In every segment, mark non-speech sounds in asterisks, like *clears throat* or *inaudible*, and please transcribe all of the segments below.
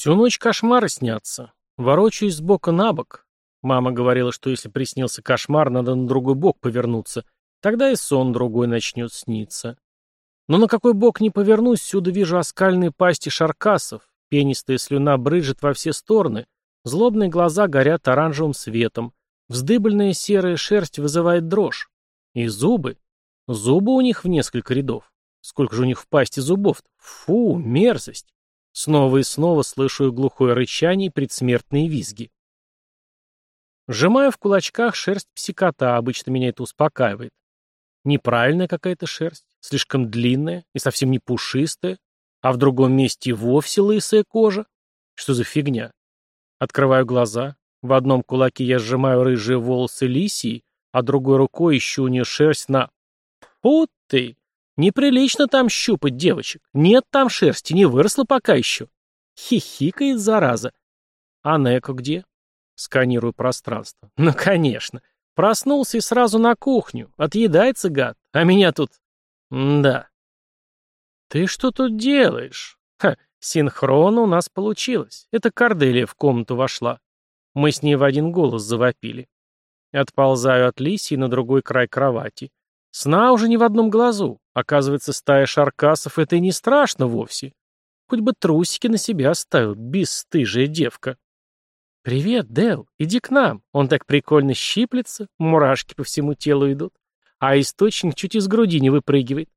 Всю ночь кошмары снятся. Ворочаюсь с бока на бок. Мама говорила, что если приснился кошмар, надо на другой бок повернуться. Тогда и сон другой начнет сниться. Но на какой бок не повернусь, всюду вижу оскальные пасти шаркасов. Пенистая слюна брыжет во все стороны. Злобные глаза горят оранжевым светом. Вздыбленная серая шерсть вызывает дрожь. И зубы. Зубы у них в несколько рядов. Сколько же у них в пасти зубов -то? Фу, мерзость. Снова и снова слышу глухое рычание и предсмертные визги. Сжимаю в кулачках шерсть псикота, обычно меня это успокаивает. Неправильная какая-то шерсть, слишком длинная и совсем не пушистая, а в другом месте вовсе лысая кожа. Что за фигня? Открываю глаза. В одном кулаке я сжимаю рыжие волосы лисии, а другой рукой ищу у нее шерсть на... Фу ты! Неприлично там щупать девочек. Нет там шерсти, не выросла пока еще. Хихикает, зараза. А Неко где? Сканирую пространство. *laughs* Ну, конечно. Проснулся и сразу на кухню. Отъедается гад. А меня тут... Да. Ты что тут делаешь? Ха, синхронно у нас получилось. Это Корделия в комнату вошла. Мы с ней в один голос завопили. Отползаю от Лисии на другой край кровати. Сна уже не в одном глазу. Оказывается, стая шаркасов — это и не страшно вовсе. Хоть бы трусики на себя оставил, бесстыжая девка. «Привет, Дел, иди к нам. Он так прикольно щиплется, мурашки по всему телу идут, а источник чуть из груди не выпрыгивает».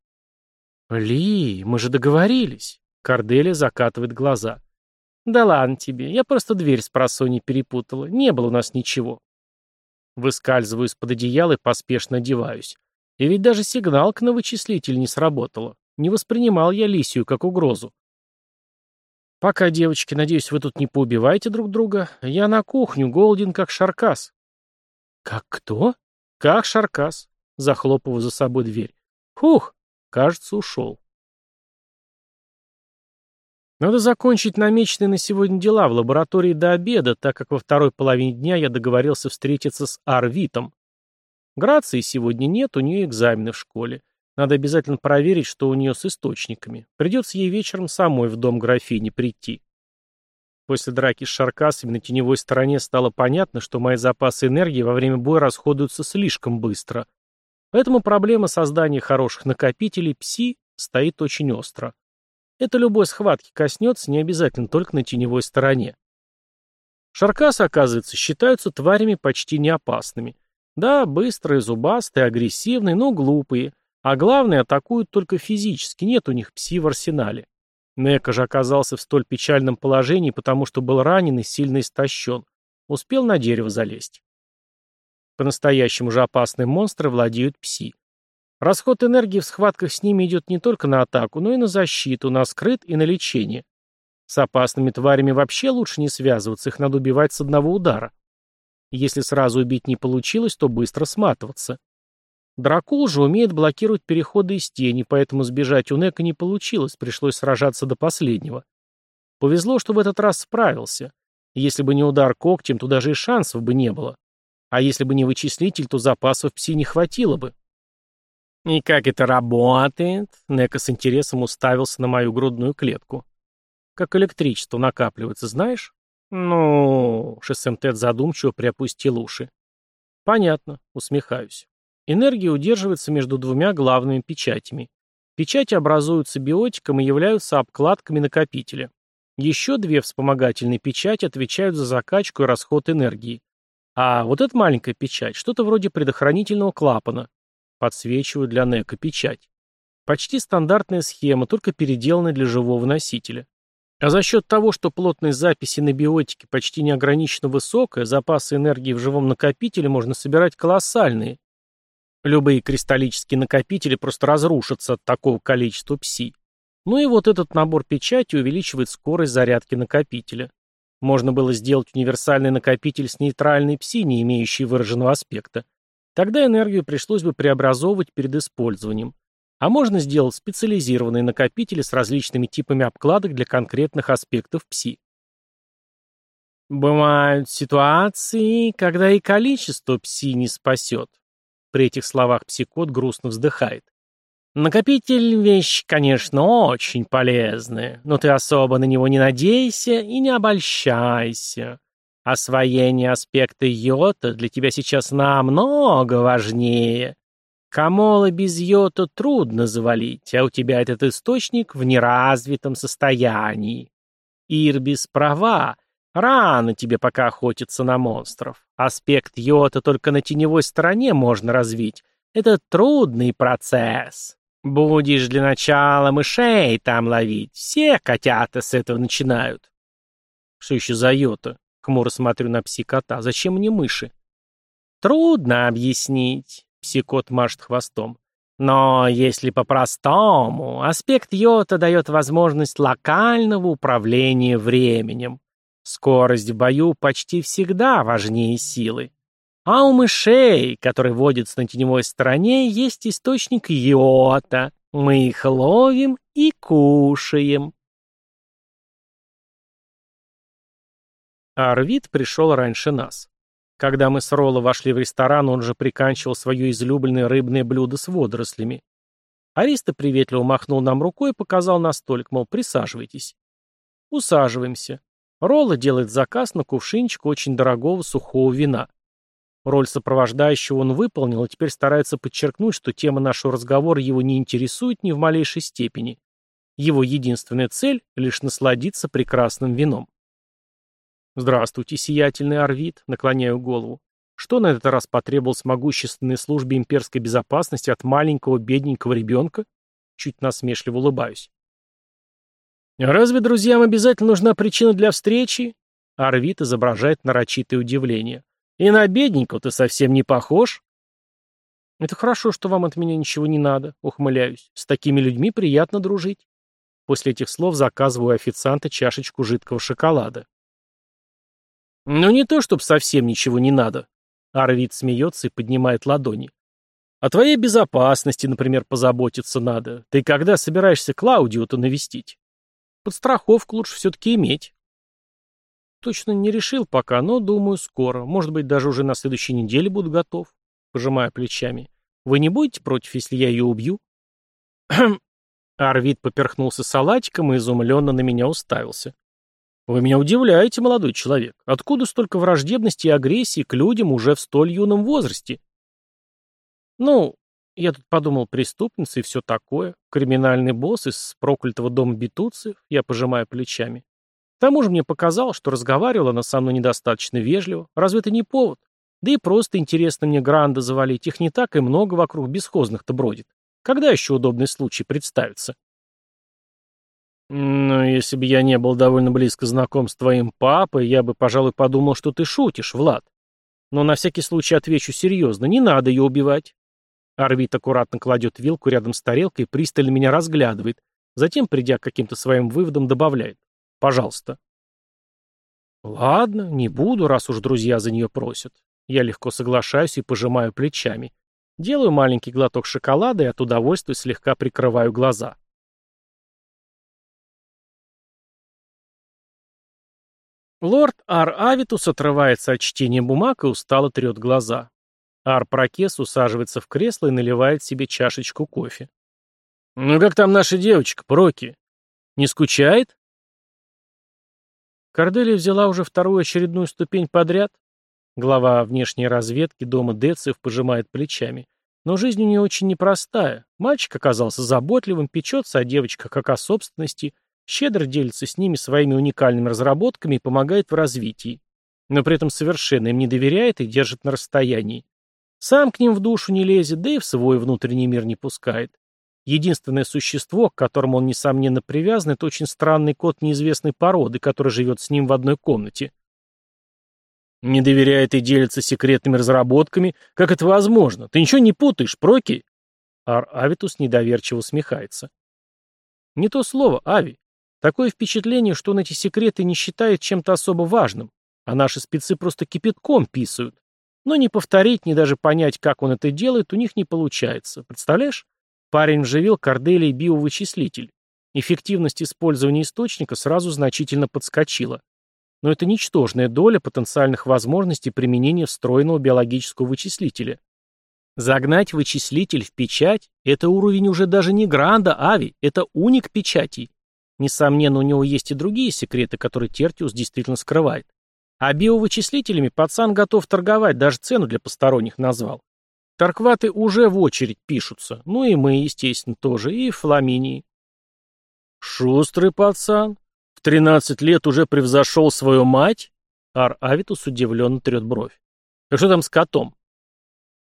«Ли, мы же договорились». Корделия закатывает глаза. «Да ладно тебе, я просто дверь с просонья перепутала. Не было у нас ничего». Выскальзываю из-под одеяла и поспешно одеваюсь. И ведь даже сигналка на вычислитель не сработала. Не воспринимал я Лисию как угрозу. Пока, девочки, надеюсь, вы тут не поубиваете друг друга. Я на кухню, голоден как шаркас. Как кто? Как шаркас. Захлопываю за собой дверь. Фух, кажется, ушел. Надо закончить намеченные на сегодня дела в лаборатории до обеда, так как во второй половине дня я договорился встретиться с Арвитом. Грации сегодня нет, у нее экзамены в школе. Надо обязательно проверить, что у нее с источниками. Придется ей вечером самой в дом графини прийти. После драки с шаркасами на теневой стороне стало понятно, что мои запасы энергии во время боя расходуются слишком быстро. Поэтому проблема создания хороших накопителей пси стоит очень остро. Это любой схватки коснется, не обязательно только на теневой стороне. Шаркасы, оказывается, считаются тварями почти неопасными. Да, быстрые, зубастые, агрессивные, но глупые. А главное, атакуют только физически, нет у них пси в арсенале. Нека же оказался в столь печальном положении, потому что был ранен и сильно истощен. Успел на дерево залезть. По-настоящему же опасные монстры владеют пси. Расход энергии в схватках с ними идет не только на атаку, но и на защиту, на скрыт и на лечение. С опасными тварями вообще лучше не связываться, их надо убивать с одного удара. Если сразу убить не получилось, то быстро сматываться. Дракул же умеет блокировать переходы из тени, поэтому сбежать у Нека не получилось, пришлось сражаться до последнего. Повезло, что в этот раз справился. Если бы не удар когтем, то даже и шансов бы не было. А если бы не вычислитель, то запасов пси не хватило бы. «И как это работает?» Нека с интересом уставился на мою грудную клетку. «Как электричество накапливается, знаешь?» «Ну...» — Шессемтет задумчиво приопустил уши. «Понятно», — усмехаюсь. Энергия удерживается между двумя главными печатями. Печати образуются биотиком и являются обкладками накопителя. Еще две вспомогательные печати отвечают за закачку и расход энергии. А вот эта маленькая печать, что-то вроде предохранительного клапана. Подсвечиваю для Нека печать. Почти стандартная схема, только переделанная для живого носителя. А за счет того, что плотность записи на биотике почти неограниченно высокая, запасы энергии в живом накопителе можно собирать колоссальные. Любые кристаллические накопители просто разрушатся от такого количества пси. Ну и вот этот набор печати увеличивает скорость зарядки накопителя. Можно было сделать универсальный накопитель с нейтральной пси, не имеющей выраженного аспекта. Тогда энергию пришлось бы преобразовывать перед использованием. А можно сделать специализированные накопители с различными типами обкладок для конкретных аспектов пси. Бывают ситуации, когда и количество пси не спасет. При этих словах псикот грустно вздыхает. Накопитель — вещь, конечно, очень полезная, но ты особо на него не надейся и не обольщайся. Освоение аспекта йота для тебя сейчас намного важнее. Камола без йота трудно завалить, а у тебя этот источник в неразвитом состоянии. Ирбис права, рано тебе пока охотиться на монстров. Аспект йота только на теневой стороне можно развить. Это трудный процесс. Будешь для начала мышей там ловить. Все котята с этого начинают. Что еще за йота? Хмуро смотрю на пси-кота. Зачем мне мыши? Трудно объяснить. Пси-кот машет хвостом. Но если по-простому, аспект йота дает возможность локального управления временем. Скорость в бою почти всегда важнее силы. А у мышей, которые водятся на теневой стороне, есть источник йота. Мы их ловим и кушаем. Арвид пришел раньше нас. Когда мы с Ролло вошли в ресторан, он же приканчивал свое излюбленное рыбное блюдо с водорослями. Ариста приветливо махнул нам рукой и показал на столик, мол, присаживайтесь. Усаживаемся. Ролло делает заказ на кувшинчик очень дорогого сухого вина. Роль сопровождающего он выполнил и теперь старается подчеркнуть, что тема нашего разговора его не интересует ни в малейшей степени. Его единственная цель — лишь насладиться прекрасным вином. «Здравствуйте, сиятельный Арвид», — наклоняю голову. Что на этот раз потребовалось могущественной службе имперской безопасности от маленького бедненького ребенка? Чуть насмешливо улыбаюсь. «Разве друзьям обязательно нужна причина для встречи?» Арвид изображает нарочитое удивление. И на бедненького ты совсем не похож. Это хорошо, что вам от меня ничего не надо, ухмыляюсь. С такими людьми приятно дружить. После этих слов заказываю официанта чашечку жидкого шоколада. Ну не то, чтобы совсем ничего не надо. Арвид смеется и поднимает ладони. О твоей безопасности, например, позаботиться надо. Ты когда собираешься Клаудио-то навестить? Подстраховку лучше все-таки иметь. Точно не решил пока, но думаю скоро. Может быть, даже уже на следующей неделе буду готов. Пожимая плечами. Вы не будете против, если я ее убью? *clears throat* Арвид поперхнулся салатиком и изумленно на меня уставился. Вы меня удивляете, молодой человек. Откуда столько враждебности и агрессии к людям уже в столь юном возрасте? Ну, я тут подумал, преступница и все такое. Криминальный босс из проклятого дома Бетуциев. Я пожимаю плечами. К тому же мне показалось, что разговаривала она со мной недостаточно вежливо. Разве это не повод? Да и просто интересно мне Гранда завалить. Их не так и много вокруг бесхозных-то бродит. Когда еще удобный случай представится? Ну, если бы я не был довольно близко знаком с твоим папой, я бы, пожалуй, подумал, что ты шутишь, Влад. Но на всякий случай отвечу серьезно. Не надо ее убивать. Арвид аккуратно кладет вилку рядом с тарелкой, пристально меня разглядывает. Затем, придя к каким-то своим выводам, добавляет. Пожалуйста. Ладно, не буду, раз уж друзья за нее просят. Я легко соглашаюсь и пожимаю плечами. Делаю маленький глоток шоколада и от удовольствия слегка прикрываю глаза. Лорд Ар Авитус отрывается от чтения бумаг и устало трет глаза. Ар Прокес усаживается в кресло и наливает себе чашечку кофе. «Ну как там наша девочка, Проки? Не скучает?» Корделия взяла уже вторую очередную ступень подряд. Глава внешней разведки дома Децев пожимает плечами. Но жизнь у нее очень непростая. Мальчик оказался заботливым, печется о девочках как о собственности, щедро делится с ними своими уникальными разработками и помогает в развитии. Но при этом совершенно им не доверяет и держит на расстоянии. Сам к ним в душу не лезет, да и в свой внутренний мир не пускает. Единственное существо, к которому он, несомненно, привязан, это очень странный кот неизвестной породы, который живет с ним в одной комнате. Не доверяет и делится секретными разработками. Как это возможно? Ты ничего не путаешь, Проки? Ар Авитус недоверчиво усмехается. Не то слово, Ави. Такое впечатление, что он эти секреты не считает чем-то особо важным, а наши спецы просто кипятком писают. Но не повторить, ни даже понять, как он это делает, у них не получается. Представляешь? Парень вживил Корделий биовычислитель. Эффективность использования источника сразу значительно подскочила. Но это ничтожная доля потенциальных возможностей применения встроенного биологического вычислителя. Загнать вычислитель в печать – это уровень уже даже не Гранда, Ави, это уник печатей. Несомненно, у него есть и другие секреты, которые Тертиус действительно скрывает. А биовычислителями пацан готов торговать, даже цену для посторонних назвал. Таркваты уже в очередь пишутся, ну и мы, естественно, тоже, и Фламинии. Шустрый пацан. В тринадцать лет уже превзошел свою мать? Ар Авитус удивленно трет бровь. А что там с котом?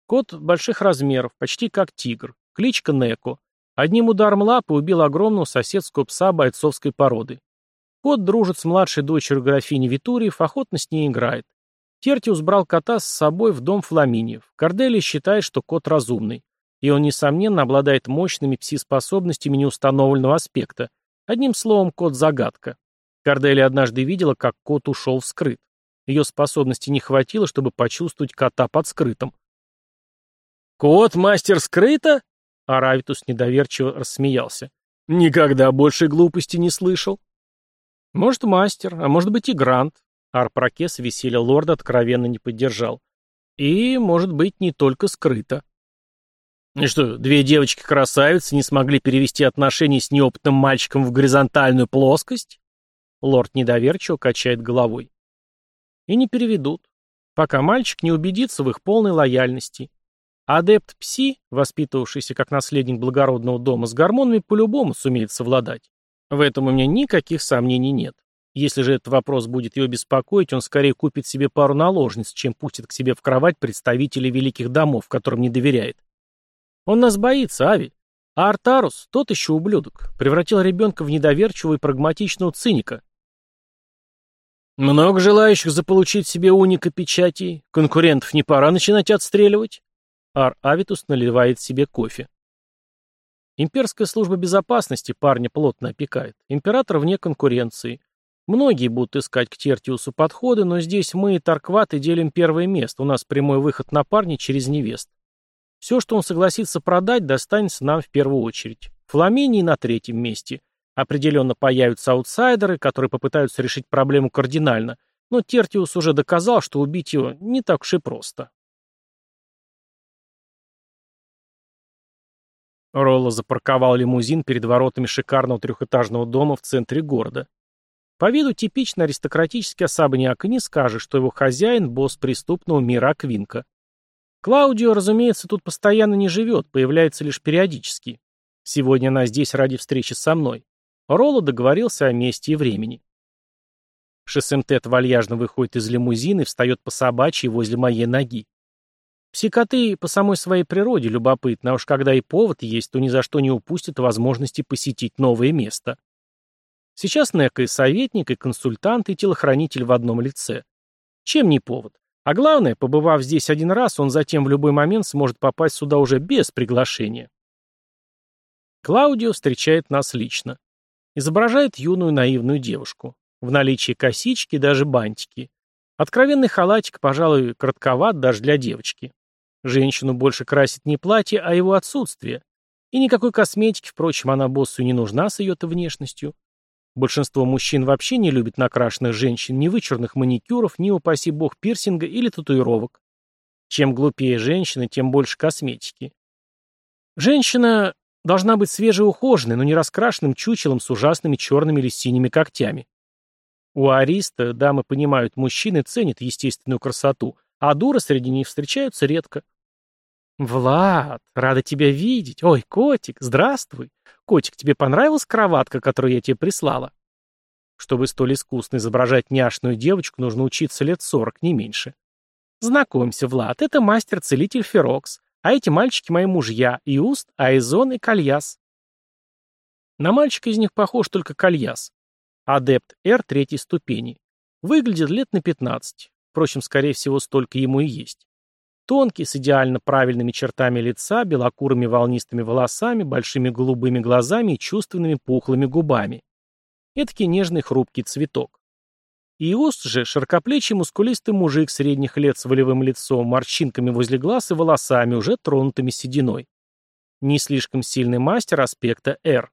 Кот больших размеров, почти как тигр. Кличка Неко. Одним ударом лапы убил огромного соседского пса бойцовской породы. Кот дружит с младшей дочерью графини Витуриев, охотно с ней играет. Тертиус брал кота с собой в дом Фламиниев. Кордели считает, что кот разумный. И он, несомненно, обладает мощными пси-способностями неустановленного аспекта. Одним словом, кот-загадка. Кордели однажды видела, как кот ушел вскрыт. Ее способности не хватило, чтобы почувствовать кота под скрытым. «Кот, мастер скрыто?» Аравитус недоверчиво рассмеялся. «Никогда больше глупости не слышал». «Может, мастер, а может быть и Грант». Арпрокес веселья лорда откровенно не поддержал. «И, может быть, не только скрыто». «И что, две девочки-красавицы не смогли перевести отношения с неопытным мальчиком в горизонтальную плоскость?» Лорд недоверчиво качает головой. «И не переведут, пока мальчик не убедится в их полной лояльности. Адепт Пси, воспитывавшийся как наследник благородного дома, с гормонами по-любому сумеет совладать. В этом у меня никаких сомнений нет. Если же этот вопрос будет его беспокоить, он скорее купит себе пару наложниц, чем пустит к себе в кровать представителей великих домов, которым не доверяет. Он нас боится, Ави. А Артарус, тот еще ублюдок, превратил ребенка в недоверчивого и прагматичного циника. Много желающих заполучить себе уника печати. Конкурентов не пора начинать отстреливать. Ар Авитус наливает себе кофе. Имперская служба безопасности парня плотно опекает. Император вне конкуренции. Многие будут искать к Тертиусу подходы, но здесь мы и Таркваты делим первое место. У нас прямой выход на парня через невест. Все, что он согласится продать, достанется нам в первую очередь. Фламинии на третьем месте. Определенно появятся аутсайдеры, которые попытаются решить проблему кардинально, но Тертиус уже доказал, что убить его не так уж и просто. Ролло запарковал лимузин перед воротами шикарного трехэтажного дома в центре города. По виду типично аристократический особняк, и не скажешь, что его хозяин – босс преступного мира Аквинка. Клаудио, разумеется, тут постоянно не живет, появляется лишь периодически. Сегодня она здесь ради встречи со мной. Ролло договорился о месте и времени. Шессемтет вальяжно выходит из лимузина и встает по собачьей возле моей ноги. Псикоты по самой своей природе любопытны, а уж когда и повод есть, то ни за что не упустят возможности посетить новое место. Сейчас Нека и советник, и консультант, и телохранитель в одном лице. Чем не повод? А главное, побывав здесь один раз, он затем в любой момент сможет попасть сюда уже без приглашения. Клаудио встречает нас лично. Изображает юную наивную девушку. В наличии косички, даже бантики. Откровенный халатик, пожалуй, коротковат даже для девочки. Женщину больше красит не платье, а его отсутствие. И никакой косметики, впрочем, она боссу не нужна с ее-то внешностью. Большинство мужчин вообще не любит накрашенных женщин, ни вычурных маникюров, ни, упаси бог, пирсинга или татуировок. Чем глупее женщина, тем больше косметики. Женщина должна быть свежеухоженной, но не раскрашенным чучелом с ужасными черными или синими когтями. У ариста дамы понимают, мужчины ценят естественную красоту, а дуры среди них встречаются редко. «Влад, рада тебя видеть. Ой, котик, здравствуй. Котик, тебе понравилась кроватка, которую я тебе прислала?» Чтобы столь искусно изображать няшную девочку, нужно учиться лет сорок, не меньше. Знакомься, Влад, это мастер-целитель Ферокс, а эти мальчики мои мужья, Иуст, Айзон и Кальяс. На мальчика из них похож только Кальяс. Адепт Р третьей ступени. Выглядит лет на 15. Впрочем, скорее всего, столько ему и есть. Тонкий, с идеально правильными чертами лица, белокурыми волнистыми волосами, большими голубыми глазами и чувственными пухлыми губами. Эдакий нежный хрупкий цветок. Иост же широкоплечий мускулистый мужик средних лет с волевым лицом, морщинками возле глаз и волосами, уже тронутыми сединой. Не слишком сильный мастер аспекта R.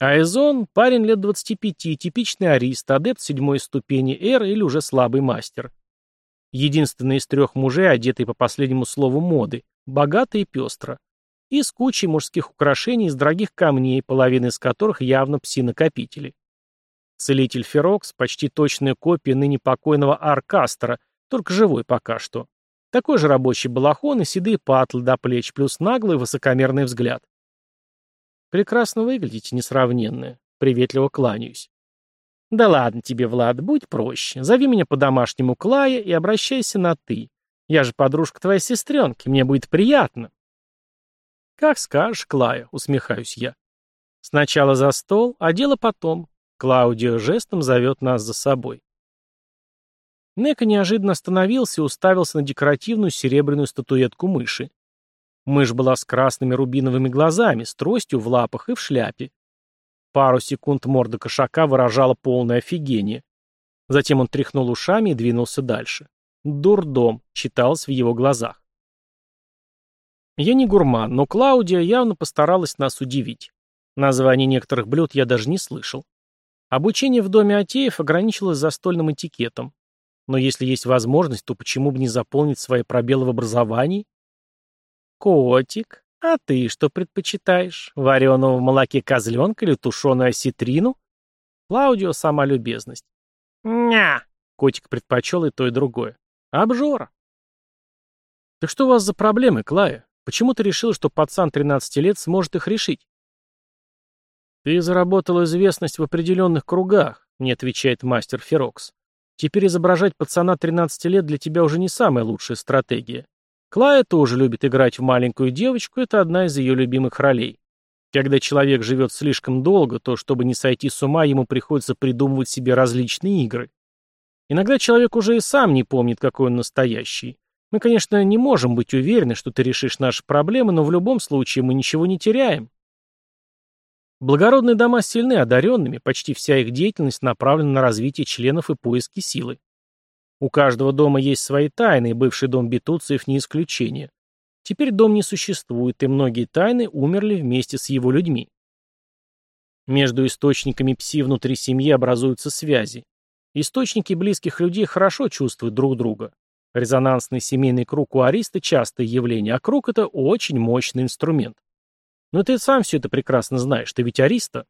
Айзон – парень лет 25, типичный арист, адепт седьмой ступени R или уже слабый мастер. Единственный из трех мужей, одетый по последнему слову моды, богато и пестро. И с кучей мужских украшений из дорогих камней, половина из которых явно пси-накопители. Целитель Ферокс – почти точная копия ныне покойного Аркастера, только живой пока что. Такой же рабочий балахон и седые патлы до плеч, плюс наглый высокомерный взгляд. Прекрасно выглядите, несравненные. Приветливо кланяюсь. Да ладно тебе, Влад, будь проще. Зови меня по-домашнему Клая и обращайся на «ты». Я же подружка твоей сестренки, мне будет приятно. Как скажешь, Клая, усмехаюсь я. Сначала за стол, а дело потом. Клаудио жестом зовет нас за собой. Нека неожиданно остановился и уставился на декоративную серебряную статуэтку мыши. Мышь была с красными рубиновыми глазами, с тростью в лапах и в шляпе. Пару секунд морда кошака выражала полное офигение. Затем он тряхнул ушами и двинулся дальше. «Дурдом», читалось в его глазах. Я не гурман, но Клаудия явно постаралась нас удивить. Названий некоторых блюд я даже не слышал. Обучение в доме Атеев ограничилось застольным этикетом. Но если есть возможность, то почему бы не заполнить свои пробелы в образовании? Котик, а ты что предпочитаешь? Вареного в молоке козленка или тушеную осетрину? Клаудио сама любезность. Ня! Котик предпочел и то, и другое. Обжора. Так что у вас за проблемы, Клая? Почему ты решил, что пацан 13 лет сможет их решить? «Ты заработал известность в определенных кругах», — не отвечает мастер Ферокс. «Теперь изображать пацана 13 лет для тебя уже не самая лучшая стратегия. Клая тоже любит играть в маленькую девочку, это одна из ее любимых ролей. Когда человек живет слишком долго, то, чтобы не сойти с ума, ему приходится придумывать себе различные игры. Иногда человек уже и сам не помнит, какой он настоящий. Мы, конечно, не можем быть уверены, что ты решишь наши проблемы, но в любом случае мы ничего не теряем. Благородные дома сильны одаренными, почти вся их деятельность направлена на развитие членов и поиски силы. У каждого дома есть свои тайны, и бывший дом Бетуциев не исключение. Теперь дом не существует, и многие тайны умерли вместе с его людьми. Между источниками пси внутри семьи образуются связи. Источники близких людей хорошо чувствуют друг друга. Резонансный семейный круг у ариста – частое явление, а круг – это очень мощный инструмент. Но ты сам все это прекрасно знаешь, ты ведь ариста.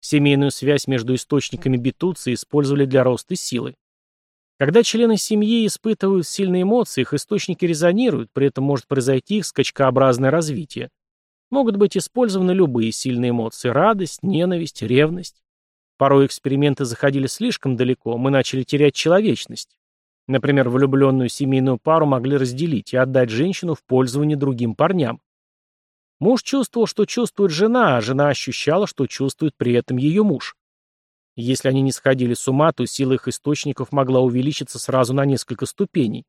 Семейную связь между источниками битуции использовали для роста силы. Когда члены семьи испытывают сильные эмоции, их источники резонируют, при этом может произойти их скачкообразное развитие. Могут быть использованы любые сильные эмоции – радость, ненависть, ревность. Порой эксперименты заходили слишком далеко, мы начали терять человечность. Например, влюбленную семейную пару могли разделить и отдать женщину в пользование другим парням. Муж чувствовал, что чувствует жена, а жена ощущала, что чувствует при этом ее муж. Если они не сходили с ума, то сила их источников могла увеличиться сразу на несколько ступеней.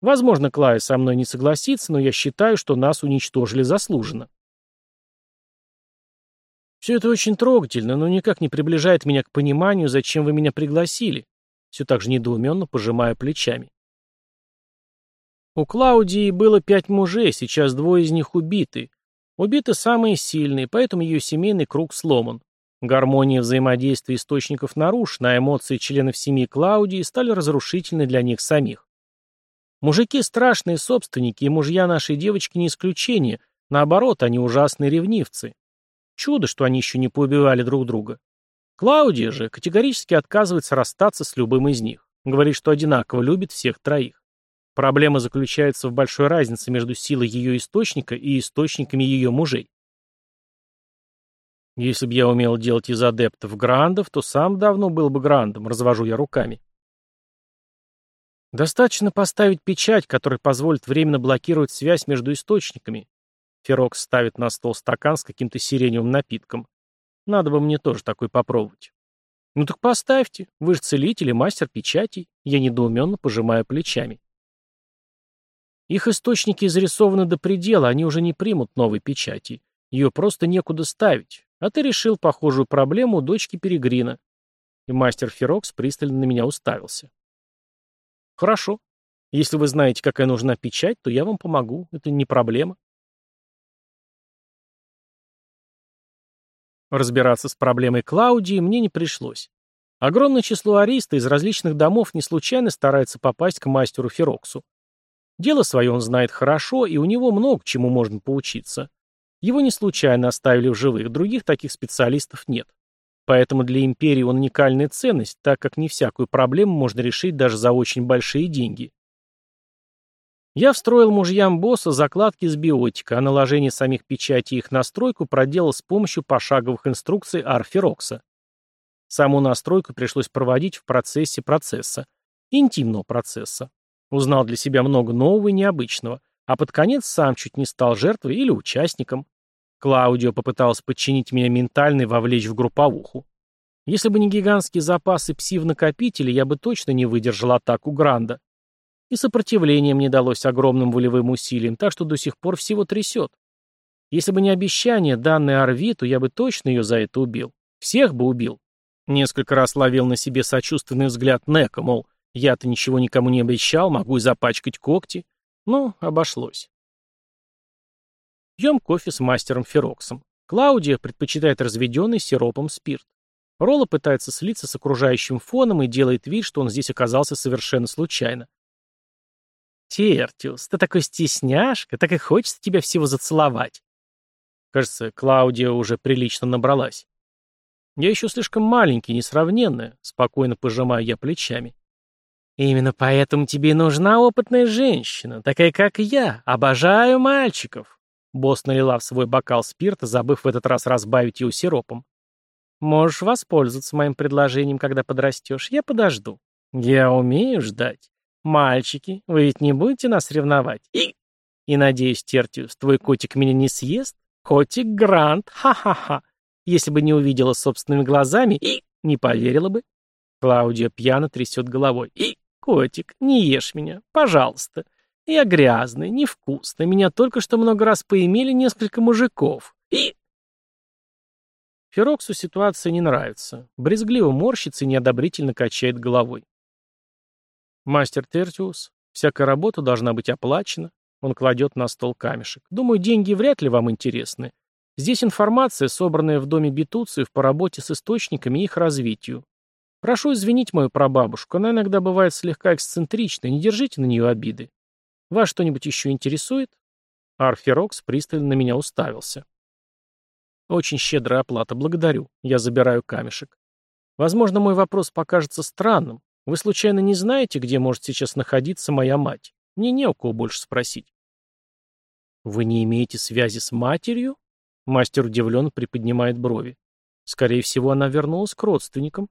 Возможно, Клая со мной не согласится, но я считаю, что нас уничтожили заслуженно. Все это очень трогательно, но никак не приближает меня к пониманию, зачем вы меня пригласили. Все так же недоуменно пожимая плечами. У Клаудии было пять мужей, сейчас двое из них убиты. Убиты самые сильные, поэтому ее семейный круг сломан. Гармония взаимодействия источников нарушена, а эмоции членов семьи Клаудии стали разрушительны для них самих. Мужики страшные собственники, и мужья нашей девочки не исключение. Наоборот, они ужасные ревнивцы. Чудо, что они еще не поубивали друг друга. Клаудия же категорически отказывается расстаться с любым из них. Говорит, что одинаково любит всех троих. Проблема заключается в большой разнице между силой ее источника и источниками ее мужей. Если бы я умел делать из адептов грандов, то сам давно был бы грандом, развожу я руками. Достаточно поставить печать, которая позволит временно блокировать связь между источниками. Ферокс ставит на стол стакан с каким-то сиреневым напитком. Надо бы мне тоже такой попробовать. Ну так поставьте, вы же целитель и мастер печатей. Я недоуменно пожимаю плечами. Их источники зарисованы до предела, они уже не примут новой печати. Ее просто некуда ставить. А ты решил похожую проблему дочки Перегрина. И мастер Ферокс пристально на меня уставился. Хорошо. Если вы знаете, какая нужна печать, то я вам помогу. Это не проблема. Разбираться с проблемой Клаудии мне не пришлось. Огромное число ариста из различных домов не случайно старается попасть к мастеру Фероксу. Дело свое он знает хорошо, и у него много чему можно поучиться. Его не случайно оставили в живых, других таких специалистов нет. Поэтому для империи он уникальная ценность, так как не всякую проблему можно решить даже за очень большие деньги. Я встроил мужьям босса закладки с биотика, а наложение самих печатей и их настройку проделал с помощью пошаговых инструкций Арфирокса. Саму настройку пришлось проводить в процессе процесса, интимного процесса. Узнал для себя много нового и необычного, а под конец сам чуть не стал жертвой или участником. Клаудио попытался подчинить меня ментально и вовлечь в групповуху. Если бы не гигантские запасы пси в накопителе, я бы точно не выдержал атаку Гранда. И сопротивление мне далось огромным волевым усилием, так что до сих пор всего трясет. Если бы не обещание, данное Арвиту, я бы точно ее за это убил. Всех бы убил. Несколько раз ловил на себе сочувственный взгляд Нека, мол, я-то ничего никому не обещал, могу и запачкать когти. Ну, обошлось. Пьем кофе с мастером Фероксом. Клаудия предпочитает разведенный сиропом спирт. Ролла пытается слиться с окружающим фоном и делает вид, что он здесь оказался совершенно случайно. «Тертиус, ты такой стесняшка, так и хочется тебя всего зацеловать». Кажется, Клаудия уже прилично набралась. «Я еще слишком маленький, несравненная», — спокойно пожимаю я плечами. «Именно поэтому тебе нужна опытная женщина, такая как я. Обожаю мальчиков». Босс налила в свой бокал спирта, забыв в этот раз разбавить его сиропом. «Можешь воспользоваться моим предложением, когда подрастешь. Я подожду. Я умею ждать. «Мальчики, вы ведь не будете нас ревновать? И, и надеюсь, Тертиус, твой котик меня не съест? Котик Грант, ха-ха-ха. Если бы не увидела собственными глазами, и не поверила бы». Клаудия пьяно трясет головой. «И, котик, не ешь меня, пожалуйста. Я грязный, невкусный. Меня только что много раз поимели несколько мужиков. И...» Фероксу ситуация не нравится. Брезгливо морщится и неодобрительно качает головой. «Мастер Тертиус, всякая работа должна быть оплачена». Он кладет на стол камешек. «Думаю, деньги вряд ли вам интересны. Здесь информация, собранная в доме Бетуциев по работе с источниками и их развитию. Прошу извинить мою прабабушку, она иногда бывает слегка эксцентричной, не держите на нее обиды. Вас что-нибудь еще интересует?» Арферокс пристально на меня уставился. «Очень щедрая оплата, благодарю. Я забираю камешек. Возможно, мой вопрос покажется странным, вы случайно не знаете, где может сейчас находиться моя мать? Мне не у кого больше спросить. Вы не имеете связи с матерью? Мастер удивленно приподнимает брови. Скорее всего, она вернулась к родственникам.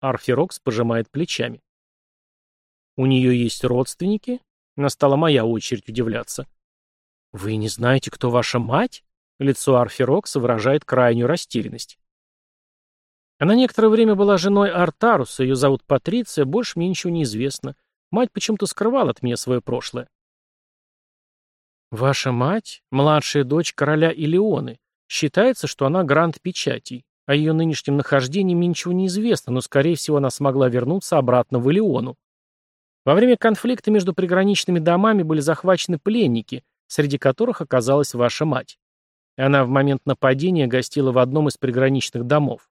Арфирокс пожимает плечами. У нее есть родственники? Настала моя очередь удивляться. Вы не знаете, кто ваша мать? Лицо Арфирокса выражает крайнюю растерянность. Она некоторое время была женой Артаруса, ее зовут Патриция, больше мне ничего не известно. Мать почему-то скрывала от меня свое прошлое. Ваша мать — младшая дочь короля Илеоны. Считается, что она грант печатей. О ее нынешнем нахождении мне ничего не известно, но, скорее всего, она смогла вернуться обратно в Илеону. Во время конфликта между приграничными домами были захвачены пленники, среди которых оказалась ваша мать. Она в момент нападения гостила в одном из приграничных домов.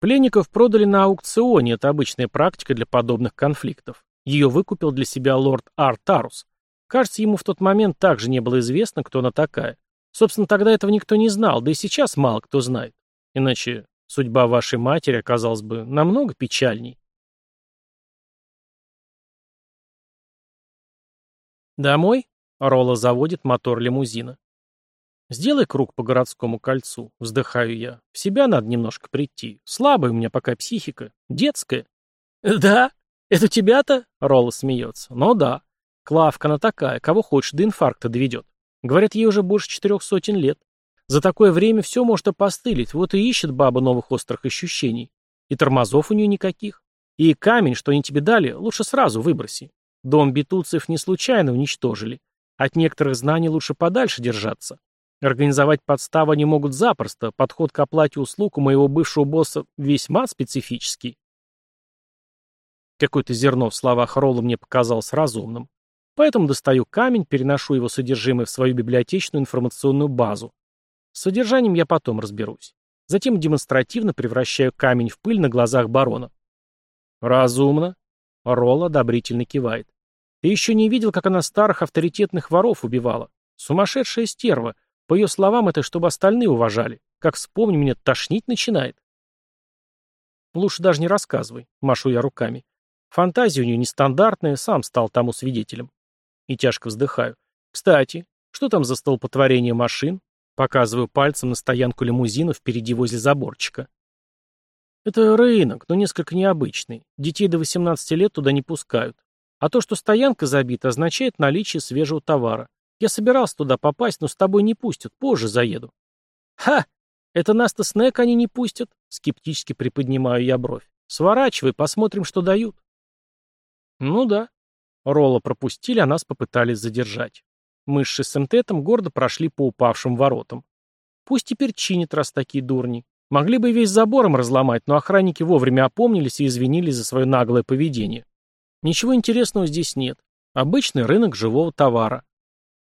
Пленников продали на аукционе, это обычная практика для подобных конфликтов. Ее выкупил для себя лорд Артарус. Кажется, ему в тот момент также не было известно, кто она такая. Собственно, тогда этого никто не знал, да и сейчас мало кто знает. Иначе судьба вашей матери оказалась бы намного печальней. Домой? Ролла заводит мотор лимузина. «Сделай круг по городскому кольцу», — вздыхаю я. «В себя надо немножко прийти. Слабая у меня пока психика. Детская». «Да? Это тебя-то?» — Ролла смеется. «Ну да. Клавка она такая, кого хочешь, до инфаркта доведет. Говорят, ей уже больше четырех сотен лет. За такое время все может опостылить, вот и ищет баба новых острых ощущений. И тормозов у нее никаких. И камень, что они тебе дали, лучше сразу выброси. Дом бетуцев не случайно уничтожили. От некоторых знаний лучше подальше держаться. Организовать подставу они могут запросто, подход к оплате услуг у моего бывшего босса весьма специфический. Какое-то зерно в словах Ролла мне показалось разумным. Поэтому достаю камень, переношу его содержимое в свою библиотечную информационную базу. С содержанием я потом разберусь. Затем демонстративно превращаю камень в пыль на глазах барона. «Разумно», — Ролла одобрительно кивает. Ты еще не видел, как она старых авторитетных воров убивала. Сумасшедшая стерва. По ее словам, это чтобы остальные уважали. Как вспомню, меня тошнить начинает. Лучше даже не рассказывай, машу я руками. Фантазия у нее нестандартная, сам стал тому свидетелем. И тяжко вздыхаю. Кстати, что там за столпотворение машин? Показываю пальцем на стоянку лимузина впереди возле заборчика. Это рынок, но несколько необычный. Детей до 18 лет туда не пускают. А то, что стоянка забита, означает наличие свежего товара. Я собирался туда попасть, но с тобой не пустят, позже заеду. Ха! Это нас-то снэк они не пустят? Скептически приподнимаю я бровь. Сворачивай, посмотрим, что дают. Ну да. Ролла пропустили, а нас попытались задержать. Мы с Шессентетом гордо прошли по упавшим воротам. Пусть теперь чинят, раз такие дурни. Могли бы весь забором разломать, но охранники вовремя опомнились и извинились за свое наглое поведение. Ничего интересного здесь нет. Обычный рынок живого товара.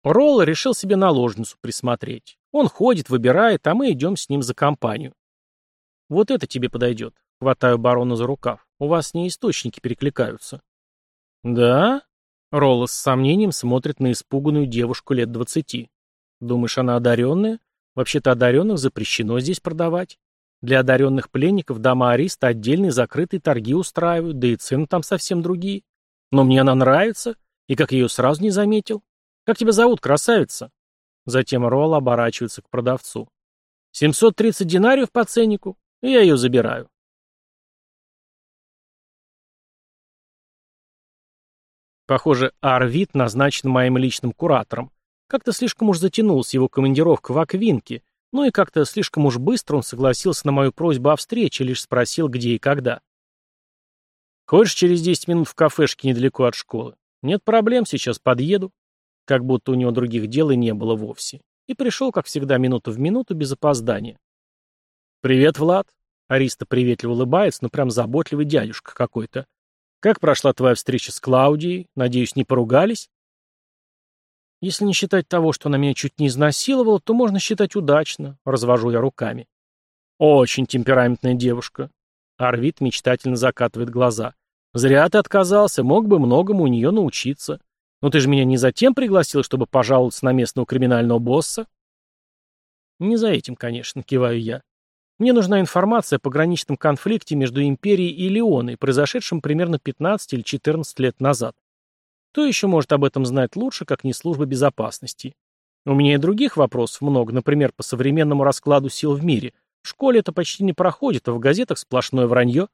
Ролла решил себе наложницу присмотреть. Он ходит, выбирает, а мы идем с ним за компанию. Вот это тебе подойдет. Хватаю барона за рукав. У вас с ней источники перекликаются. Да? Ролла с сомнением смотрит на испуганную девушку лет двадцати. Думаешь, она одаренная? Вообще-то одаренных запрещено здесь продавать. Для одаренных пленников дома Ариста отдельные закрытые торги устраивают, да и цены там совсем другие. Но мне она нравится, и как ее сразу не заметил. Как тебя зовут, красавица? Затем Ролл оборачивается к продавцу. 730 динариев по ценнику, и я ее забираю. Похоже, Арвид назначен моим личным куратором. Как-то слишком уж затянулась его командировка в Аквинке, ну и как-то слишком уж быстро он согласился на мою просьбу о встрече, лишь спросил, где и когда. «Хочешь через 10 минут в кафешке недалеко от школы? Нет проблем, сейчас подъеду». Как будто у него других дел и не было вовсе. И пришел, как всегда, минуту в минуту, без опоздания. «Привет, Влад». Ариста приветливо улыбается, но прям заботливый дядюшка какой-то. «Как прошла твоя встреча с Клаудией? Надеюсь, не поругались?» Если не считать того, что она меня чуть не изнасиловала, то можно считать удачно, развожу я руками. Очень темпераментная девушка. Арвид мечтательно закатывает глаза. Зря ты отказался, мог бы многому у нее научиться. Но ты же меня не затем пригласил, чтобы пожаловаться на местного криминального босса? Не за этим, конечно, киваю я. Мне нужна информация о пограничном конфликте между Империей и Леоной, произошедшем примерно 15 или 14 лет назад. Кто еще может об этом знать лучше, как не служба безопасности? У меня и других вопросов много, например, по современному раскладу сил в мире. В школе это почти не проходит, а в газетах сплошное вранье.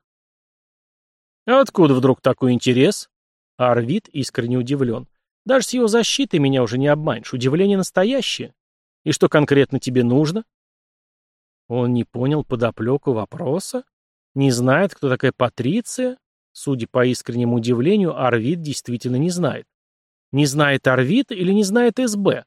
А откуда вдруг такой интерес? Арвид искренне удивлен. Даже с его защитой меня уже не обманешь. Удивление настоящее. И что конкретно тебе нужно? Он не понял подоплеку вопроса? Не знает, кто такая Патриция? Судя по искреннему удивлению, Арвид действительно не знает. Не знает Арвид или не знает СБ?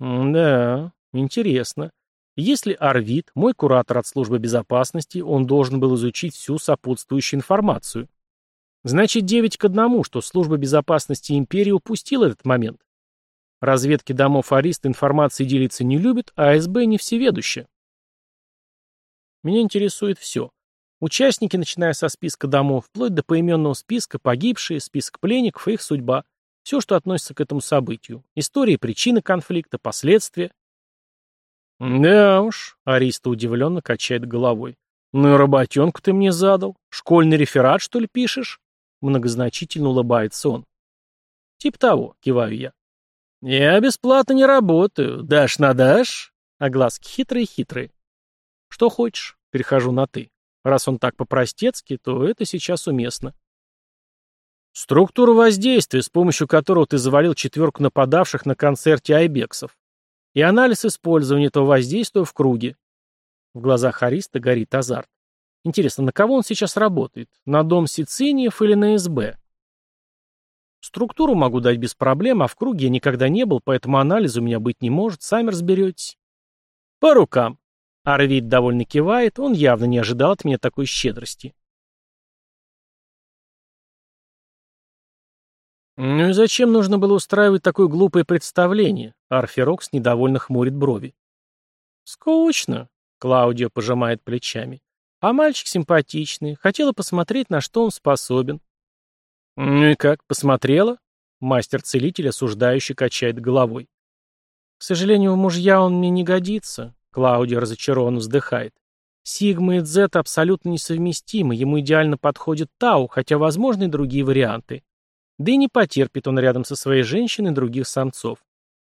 да, интересно. Если Арвид, мой куратор от службы безопасности, он должен был изучить всю сопутствующую информацию. Значит, 9 к 1, что служба безопасности империи упустила этот момент. Разведки домов Ариста информацией делиться не любят, а СБ не всеведущая. Меня интересует все. Участники, начиная со списка домов, вплоть до поименного списка, погибшие, список пленников и их судьба. Все, что относится к этому событию. Истории, причины конфликта, последствия. Да уж, Ариста удивленно качает головой. Ну и работенку ты мне задал. Школьный реферат, что ли, пишешь? Многозначительно улыбается он. Тип того, киваю я. Я бесплатно не работаю. Дашь на дашь? А глазки хитрые-хитрые. Что хочешь, перехожу на «ты». Раз он так по-простецки, то это сейчас уместно. Структура воздействия, с помощью которого ты завалил четверку нападавших на концерте айбексов. И анализ использования этого воздействия в круге. В глазах Ариста горит азарт. Интересно, на кого он сейчас работает? На дом Сициниев или на СБ? Структуру могу дать без проблем, а в круге я никогда не был, поэтому анализ у меня быть не может, сами разберетесь. По рукам. Арвид довольно кивает, он явно не ожидал от меня такой щедрости. «Ну и зачем нужно было устраивать такое глупое представление?» Арферокс недовольно хмурит брови. «Скучно», — Клаудио пожимает плечами. «А мальчик симпатичный, хотела посмотреть, на что он способен». «Ну и как, посмотрела?» Мастер-целитель осуждающий качает головой. К сожалению, в мужья он мне не годится. Клаудия разочарованно вздыхает. Сигма и Дзет абсолютно несовместимы, ему идеально подходит Тау, хотя возможны и другие варианты. Да и не потерпит он рядом со своей женщиной других самцов.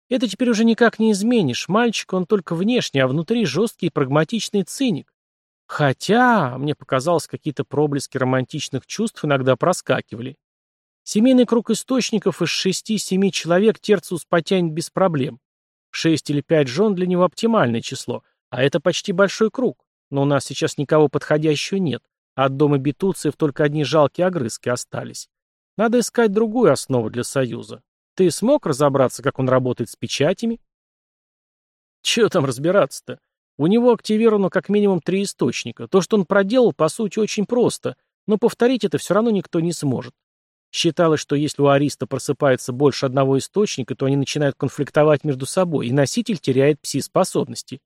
Это теперь уже никак не изменишь. Мальчик он только внешне, а внутри жесткий и прагматичный циник. Хотя, мне показалось, какие-то проблески романтичных чувств иногда проскакивали. Семейный круг источников из шести-семи человек Терциус потянет без проблем. Шесть или пять жен для него оптимальное число, а это почти большой круг. Но у нас сейчас никого подходящего нет. От дома битуциев только одни жалкие огрызки остались. Надо искать другую основу для союза. Ты смог разобраться, как он работает с печатями? Чего там разбираться-то? У него активировано как минимум три источника. То, что он проделал, по сути, очень просто, но повторить это все равно никто не сможет. Считалось, что если у Ариста просыпается больше одного источника, то они начинают конфликтовать между собой, и носитель теряет пси-способности.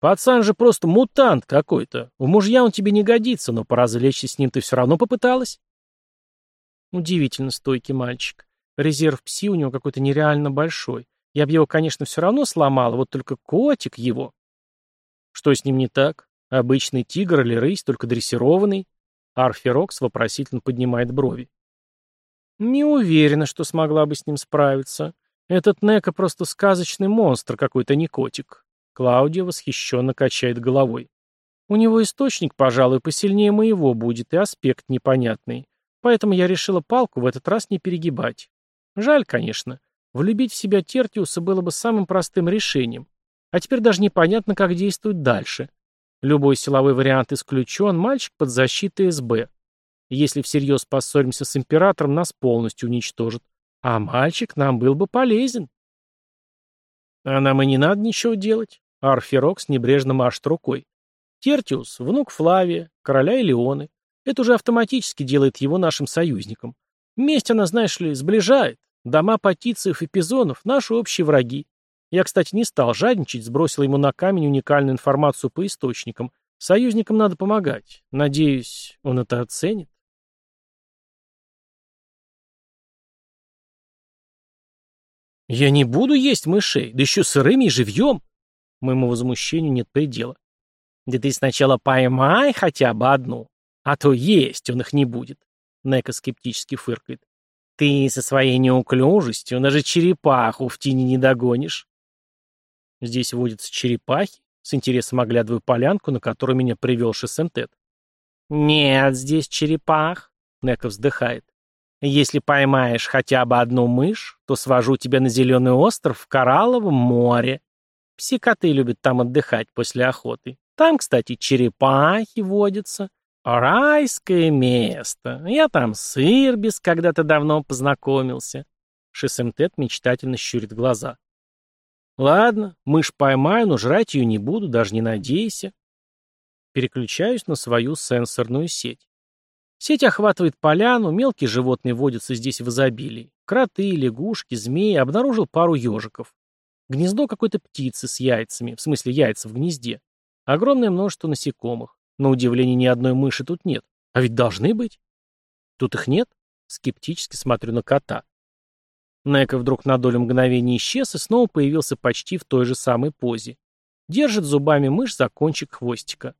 Пацан же просто мутант какой-то. В мужья он тебе не годится, но поразвлечься с ним ты все равно попыталась? Удивительно стойкий мальчик. Резерв пси у него какой-то нереально большой. Я бы его, конечно, все равно сломала, вот только котик его. Что с ним не так? Обычный тигр или рысь, только дрессированный? Арферокс вопросительно поднимает брови. Не уверена, что смогла бы с ним справиться. Этот Нека просто сказочный монстр какой-то, не котик. Клаудия восхищенно качает головой. У него источник, пожалуй, посильнее моего будет, и аспект непонятный. Поэтому я решила палку в этот раз не перегибать. Жаль, конечно. Влюбить в себя Тертиуса было бы самым простым решением. А теперь даже непонятно, как действовать дальше. Любой силовой вариант исключен, мальчик под защитой СБ. Если всерьез поссоримся с императором, нас полностью уничтожат. А мальчик нам был бы полезен. А нам и не надо ничего делать. Арферокс небрежно машет рукой. Тертиус, внук Флавия, короля Элеоны. Это уже автоматически делает его нашим союзником. Месть она, знаешь ли, сближает. Дома Патициев и Пизонов — наши общие враги. Я, кстати, не стал жадничать, сбросил ему на камень уникальную информацию по источникам. Союзникам надо помогать. Надеюсь, он это оценит. «Я не буду есть мышей, да еще сырыми и живьем!» Моему возмущению нет предела. «Да ты сначала поймай хотя бы одну, а то есть он их не будет», — Нека скептически фыркает. Ты со своей неуклюжестью даже черепаху в тени не догонишь. Здесь водятся черепахи, с интересом оглядываю полянку, на которую меня привел Шессентет. Нет здесь черепах, Нека вздыхает. Если поймаешь хотя бы одну мышь, то свожу тебя на зеленый остров в Коралловом море. Псикоты любят там отдыхать после охоты. Там, кстати, черепахи водятся. «Райское место. Я там с Ирбис когда-то давно познакомился». Шесемтет мечтательно щурит глаза. «Ладно, мышь поймаю, но жрать ее не буду, даже не надейся». Переключаюсь на свою сенсорную сеть. Сеть охватывает поляну, мелкие животные водятся здесь в изобилии. Кроты, лягушки, змеи, обнаружил пару ежиков. Гнездо какой-то птицы с яйцами, в смысле яйца в гнезде. Огромное множество насекомых. На удивление, ни одной мыши тут нет. А ведь должны быть. Тут их нет? Скептически смотрю на кота. Нека вдруг на долю мгновения исчез и снова появился почти в той же самой позе. Держит зубами мышь за кончик хвостика.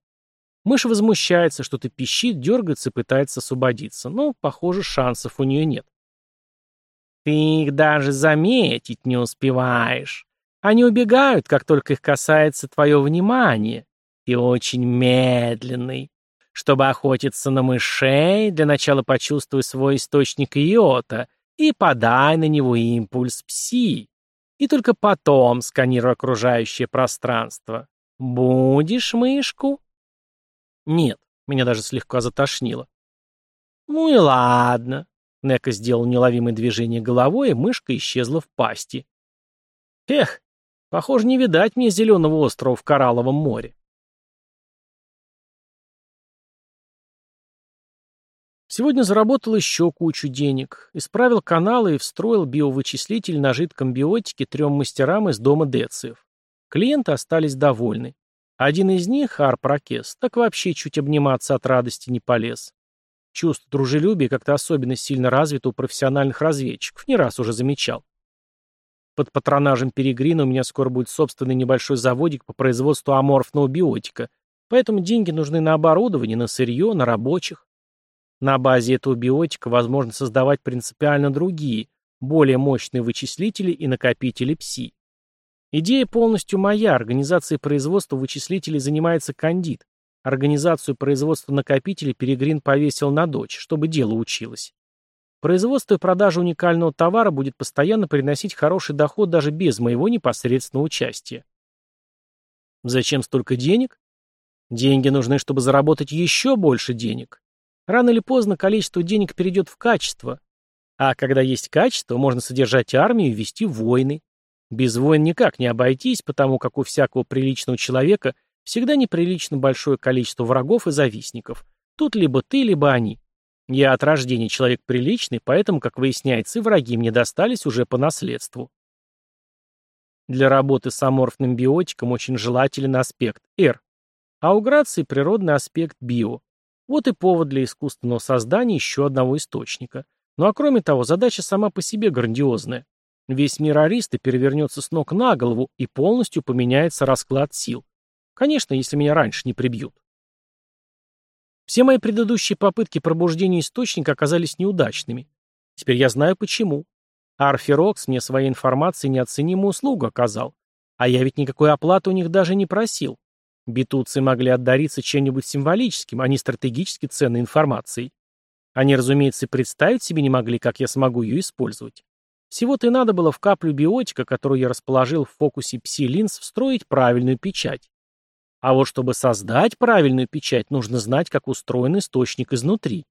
Мышь возмущается, что-то пищит, дергается пытается освободиться, но, похоже, шансов у нее нет. «Ты их даже заметить не успеваешь. Они убегают, как только их касается твое внимание и очень медленный. Чтобы охотиться на мышей, для начала почувствуй свой источник иота и подай на него импульс пси. И только потом сканируй окружающее пространство. Будешь мышку? Нет, меня даже слегка затошнило. Ну и ладно. Нека сделал неловимое движение головой, и мышка исчезла в пасти. Эх, похоже, не видать мне зеленого острова в Коралловом море. Сегодня заработал еще кучу денег, исправил каналы и встроил биовычислитель на жидком биотике трем мастерам из дома Дециев. Клиенты остались довольны. Один из них, Арп Ракес, так вообще чуть обниматься от радости не полез. Чувство дружелюбия как-то особенно сильно развито у профессиональных разведчиков, не раз уже замечал. Под патронажем Перегрина у меня скоро будет собственный небольшой заводик по производству аморфного биотика, поэтому деньги нужны на оборудование, на сырье, на рабочих. На базе этого биотика возможно создавать принципиально другие, более мощные вычислители и накопители ПСИ. Идея полностью моя, организацией производства вычислителей занимается Кандид. Организацию производства накопителей Перегрин повесил на дочь, чтобы дело училось. Производство и продажа уникального товара будет постоянно приносить хороший доход даже без моего непосредственного участия. Зачем столько денег? Деньги нужны, чтобы заработать еще больше денег. Рано или поздно количество денег перейдет в качество. А когда есть качество, можно содержать армию и вести войны. Без войн никак не обойтись, потому как у всякого приличного человека всегда неприлично большое количество врагов и завистников. Тут либо ты, либо они. Я от рождения человек приличный, поэтому, как выясняется, враги мне достались уже по наследству. Для работы с аморфным биотиком очень желателен аспект R, а у Грации природный аспект био. Вот и повод для искусственного создания еще одного источника. Ну а кроме того, задача сама по себе грандиозная. Весь мир Ариста перевернется с ног на голову и полностью поменяется расклад сил. Конечно, если меня раньше не прибьют. Все мои предыдущие попытки пробуждения источника оказались неудачными. Теперь я знаю почему. Арфирокс мне своей информацией неоценимую услугу оказал. А я ведь никакой оплаты у них даже не просил. Бетуцы могли отдариться чем-нибудь символическим, а не стратегически ценной информацией. Они, разумеется, представить себе не могли, как я смогу ее использовать. Всего-то и надо было в каплю биотика, которую я расположил в фокусе пси-линз, встроить правильную печать. А вот чтобы создать правильную печать, нужно знать, как устроен источник изнутри.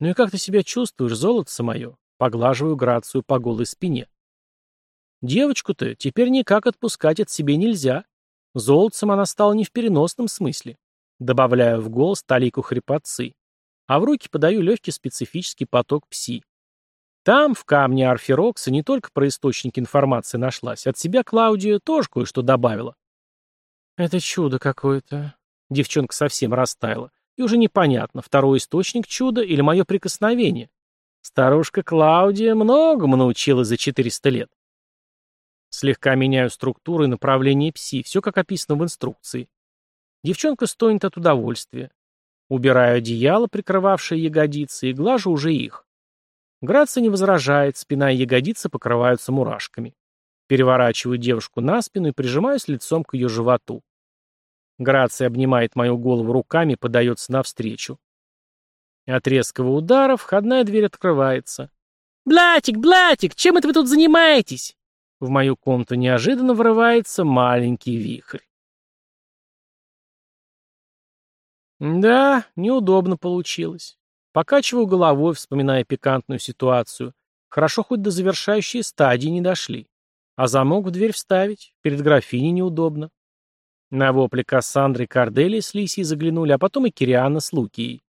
«Ну и как ты себя чувствуешь, золотце мое?» Поглаживаю Грацию по голой спине. Девочку-то теперь никак отпускать от себе нельзя. Золотцем она стала не в переносном смысле. Добавляю в голос талику хрипотцы а в руки подаю легкий специфический поток пси. Там, в камне Арфирокса, не только про источник информации нашлась, от себя Клаудия тоже кое-что добавила. «Это чудо какое-то». Девчонка совсем растаяла. И уже непонятно, второй источник чуда или мое прикосновение. Старушка Клаудия многому научилась за 400 лет. Слегка меняю структуру и направление пси, все как описано в инструкции. Девчонка стонет от удовольствия. Убираю одеяло, прикрывавшее ягодицы, и глажу уже их. Грация не возражает, спина и ягодицы покрываются мурашками. Переворачиваю девушку на спину и прижимаюсь лицом к ее животу. Грация обнимает мою голову руками и подается навстречу. От резкого удара входная дверь открывается. «Блатик, Блатик, чем это вы тут занимаетесь?» В мою комнату неожиданно врывается маленький вихрь. Да, неудобно получилось. Покачиваю головой, вспоминая пикантную ситуацию. Хорошо хоть до завершающей стадии не дошли. А замок в дверь вставить? Перед графиней неудобно. На вопли Кассандры и Корделии с Лисией заглянули, а потом и Кириана с Лукией.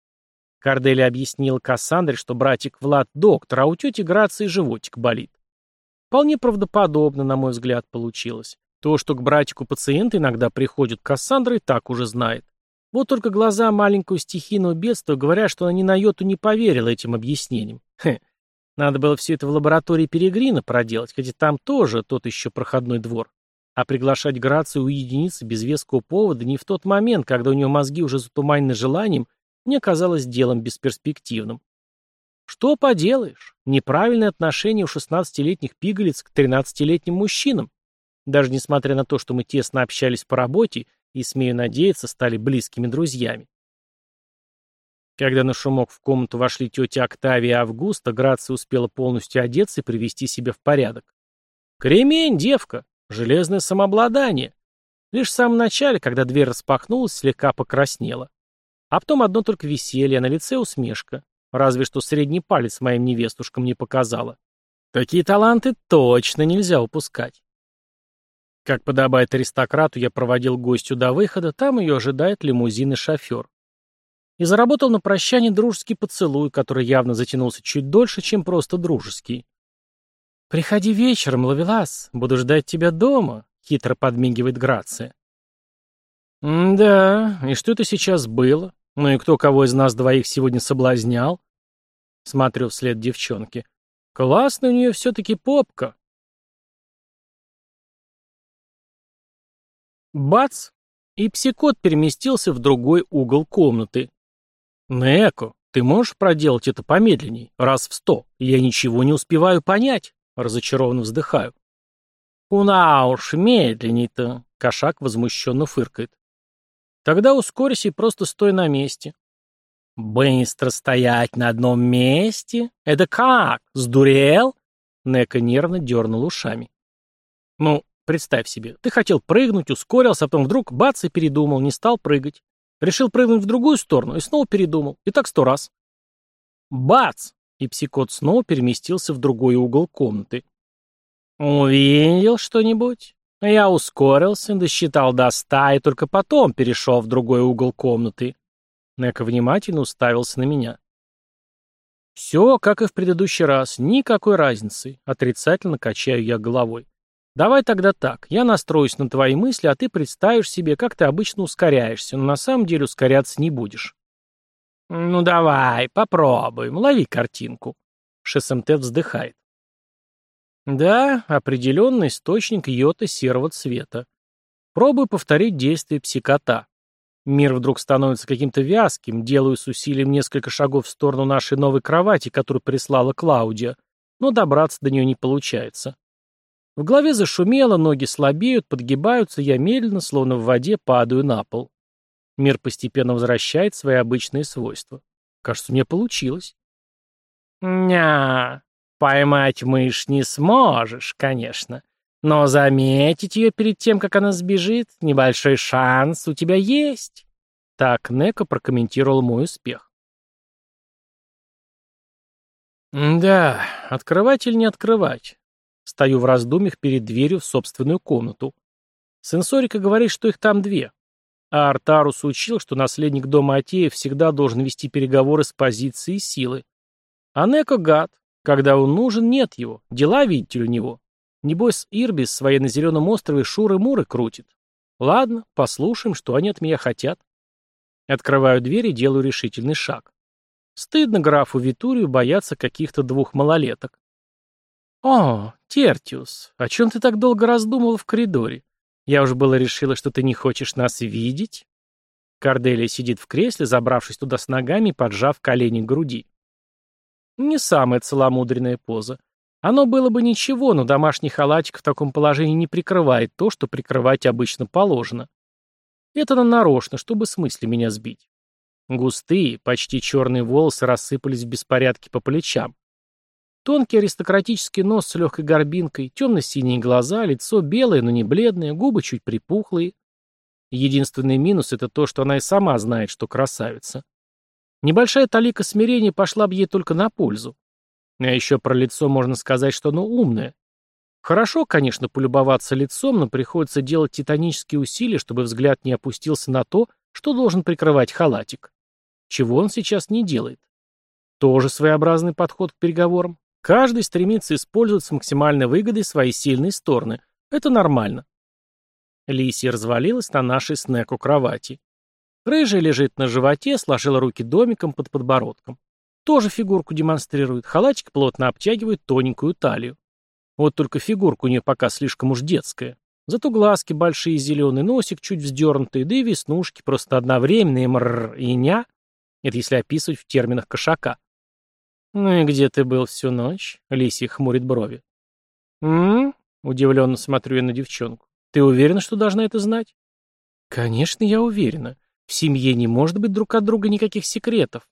Корделия объяснил Кассандре, что братик Влад доктор, а у тети Грации животик болит. Вполне правдоподобно, на мой взгляд, получилось. То, что к братику пациенты иногда приходят, Кассандра и так уже знает. Вот только глаза маленького стихийного бедства говорят, что она ни на йоту не поверила этим объяснениям. Хе, надо было все это в лаборатории Перегрина проделать, хотя там тоже тот еще проходной двор. А приглашать Грацию уединиться без веского повода не в тот момент, когда у нее мозги уже затуманены желанием, мне казалось делом бесперспективным. Что поделаешь? Неправильное отношение у 16-летних пигалиц к 13-летним мужчинам. Даже несмотря на то, что мы тесно общались по работе и, смею надеяться, стали близкими друзьями. Когда на шумок в комнату вошли тетя Октавия и Августа, Грация успела полностью одеться и привести себя в порядок. «Кремень, девка! Железное самообладание!» Лишь в самом начале, когда дверь распахнулась, слегка покраснела. А потом одно только веселье, а на лице усмешка. Разве что средний палец моим невестушкам не показала. Такие таланты точно нельзя упускать. Как подобает аристократу, я проводил гостю до выхода, там ее ожидает лимузин и шофер. И заработал на прощание дружеский поцелуй, который явно затянулся чуть дольше, чем просто дружеский. «Приходи вечером, Лавелас, буду ждать тебя дома», — хитро подмигивает Грация. «Да, и что это сейчас было?» Ну и кто кого из нас двоих сегодня соблазнял? Смотрю вслед девчонке. Классная у нее все-таки попка. Бац! И псикот переместился в другой угол комнаты. Неко, ты можешь проделать это помедленней, раз в сто? Я ничего не успеваю понять. Разочарованно вздыхаю. Куна уж медленней-то, кошак возмущенно фыркает. Тогда ускорься и просто стой на месте. Быстро стоять на одном месте? Это как? Сдурел? Нека нервно дернул ушами. Ну, представь себе, ты хотел прыгнуть, ускорился, а потом вдруг бац и передумал, не стал прыгать. Решил прыгнуть в другую сторону и снова передумал. И так сто раз. Бац! И псикот снова переместился в другой угол комнаты. «Увидел что-нибудь?» Я ускорился, досчитал до ста и только потом перешел в другой угол комнаты. Нека внимательно уставился на меня. «Все, как и в предыдущий раз, никакой разницы», — отрицательно качаю я головой. «Давай тогда так, я настроюсь на твои мысли, а ты представишь себе, как ты обычно ускоряешься, но на самом деле ускоряться не будешь». «Ну давай, попробуем, лови картинку». ШСМТ вздыхает. Да, определенный источник йота серого цвета. Пробую повторить действие псикота. Мир вдруг становится каким-то вязким, делаю с усилием несколько шагов в сторону нашей новой кровати, которую прислала Клаудия, но добраться до нее не получается. В голове зашумело, ноги слабеют, подгибаются, я медленно, словно в воде, падаю на пол. Мир постепенно возвращает свои обычные свойства. Кажется, мне получилось. «Ня, Поймать мышь не сможешь, конечно. Но заметить ее перед тем, как она сбежит, небольшой шанс у тебя есть. Так Неко прокомментировал мой успех. Да, открывать или не открывать? Стою в раздумьях перед дверью в собственную комнату. Сенсорика говорит, что их там две. А Артарус учил, что наследник дома Атея всегда должен вести переговоры с позиции силы. А Неко гад, когда он нужен, нет его. Дела, видите ли, у него. Небось, Ирбис своей на Зеленом острове Шуры-Муры крутит. Ладно, послушаем, что они от меня хотят. Открываю дверь и делаю решительный шаг. Стыдно графу Витурию бояться каких-то двух малолеток. «О, Тертиус, о чем ты так долго раздумывал в коридоре? Я уж было решила, что ты не хочешь нас видеть». Корделия сидит в кресле, забравшись туда с ногами поджав колени к груди. Не самая целомудренная поза. Оно было бы ничего, но домашний халатик в таком положении не прикрывает то, что прикрывать обычно положено. Это она нарочно, чтобы с мысли меня сбить. Густые, почти черные волосы рассыпались в беспорядке по плечам. Тонкий аристократический нос с легкой горбинкой, темно-синие глаза, лицо белое, но не бледное, губы чуть припухлые. Единственный минус — это то, что она и сама знает, что красавица. Небольшая талика смирения пошла бы ей только на пользу. А еще про лицо можно сказать, что оно умное. Хорошо, конечно, полюбоваться лицом, но приходится делать титанические усилия, чтобы взгляд не опустился на то, что должен прикрывать халатик. Чего он сейчас не делает. Тоже своеобразный подход к переговорам. Каждый стремится использовать с максимальной выгодой свои сильные стороны. Это нормально. Лисия развалилась на нашей снеку кровати. Рыжая лежит на животе, сложила руки домиком под подбородком. Тоже фигурку демонстрирует, халатик плотно обтягивает тоненькую талию. Вот только фигурка у нее пока слишком уж детская. Зато глазки большие, зеленый носик чуть вздернутый, да и веснушки просто одновременные мрррр и ня. Это если описывать в терминах кошака. «Ну и где ты был всю ночь?» — Лисия хмурит брови. «М-м-м?» удивленно смотрю я на девчонку. «Ты уверена, что должна это знать?» «Конечно, я уверена. В семье не может быть друг от друга никаких секретов.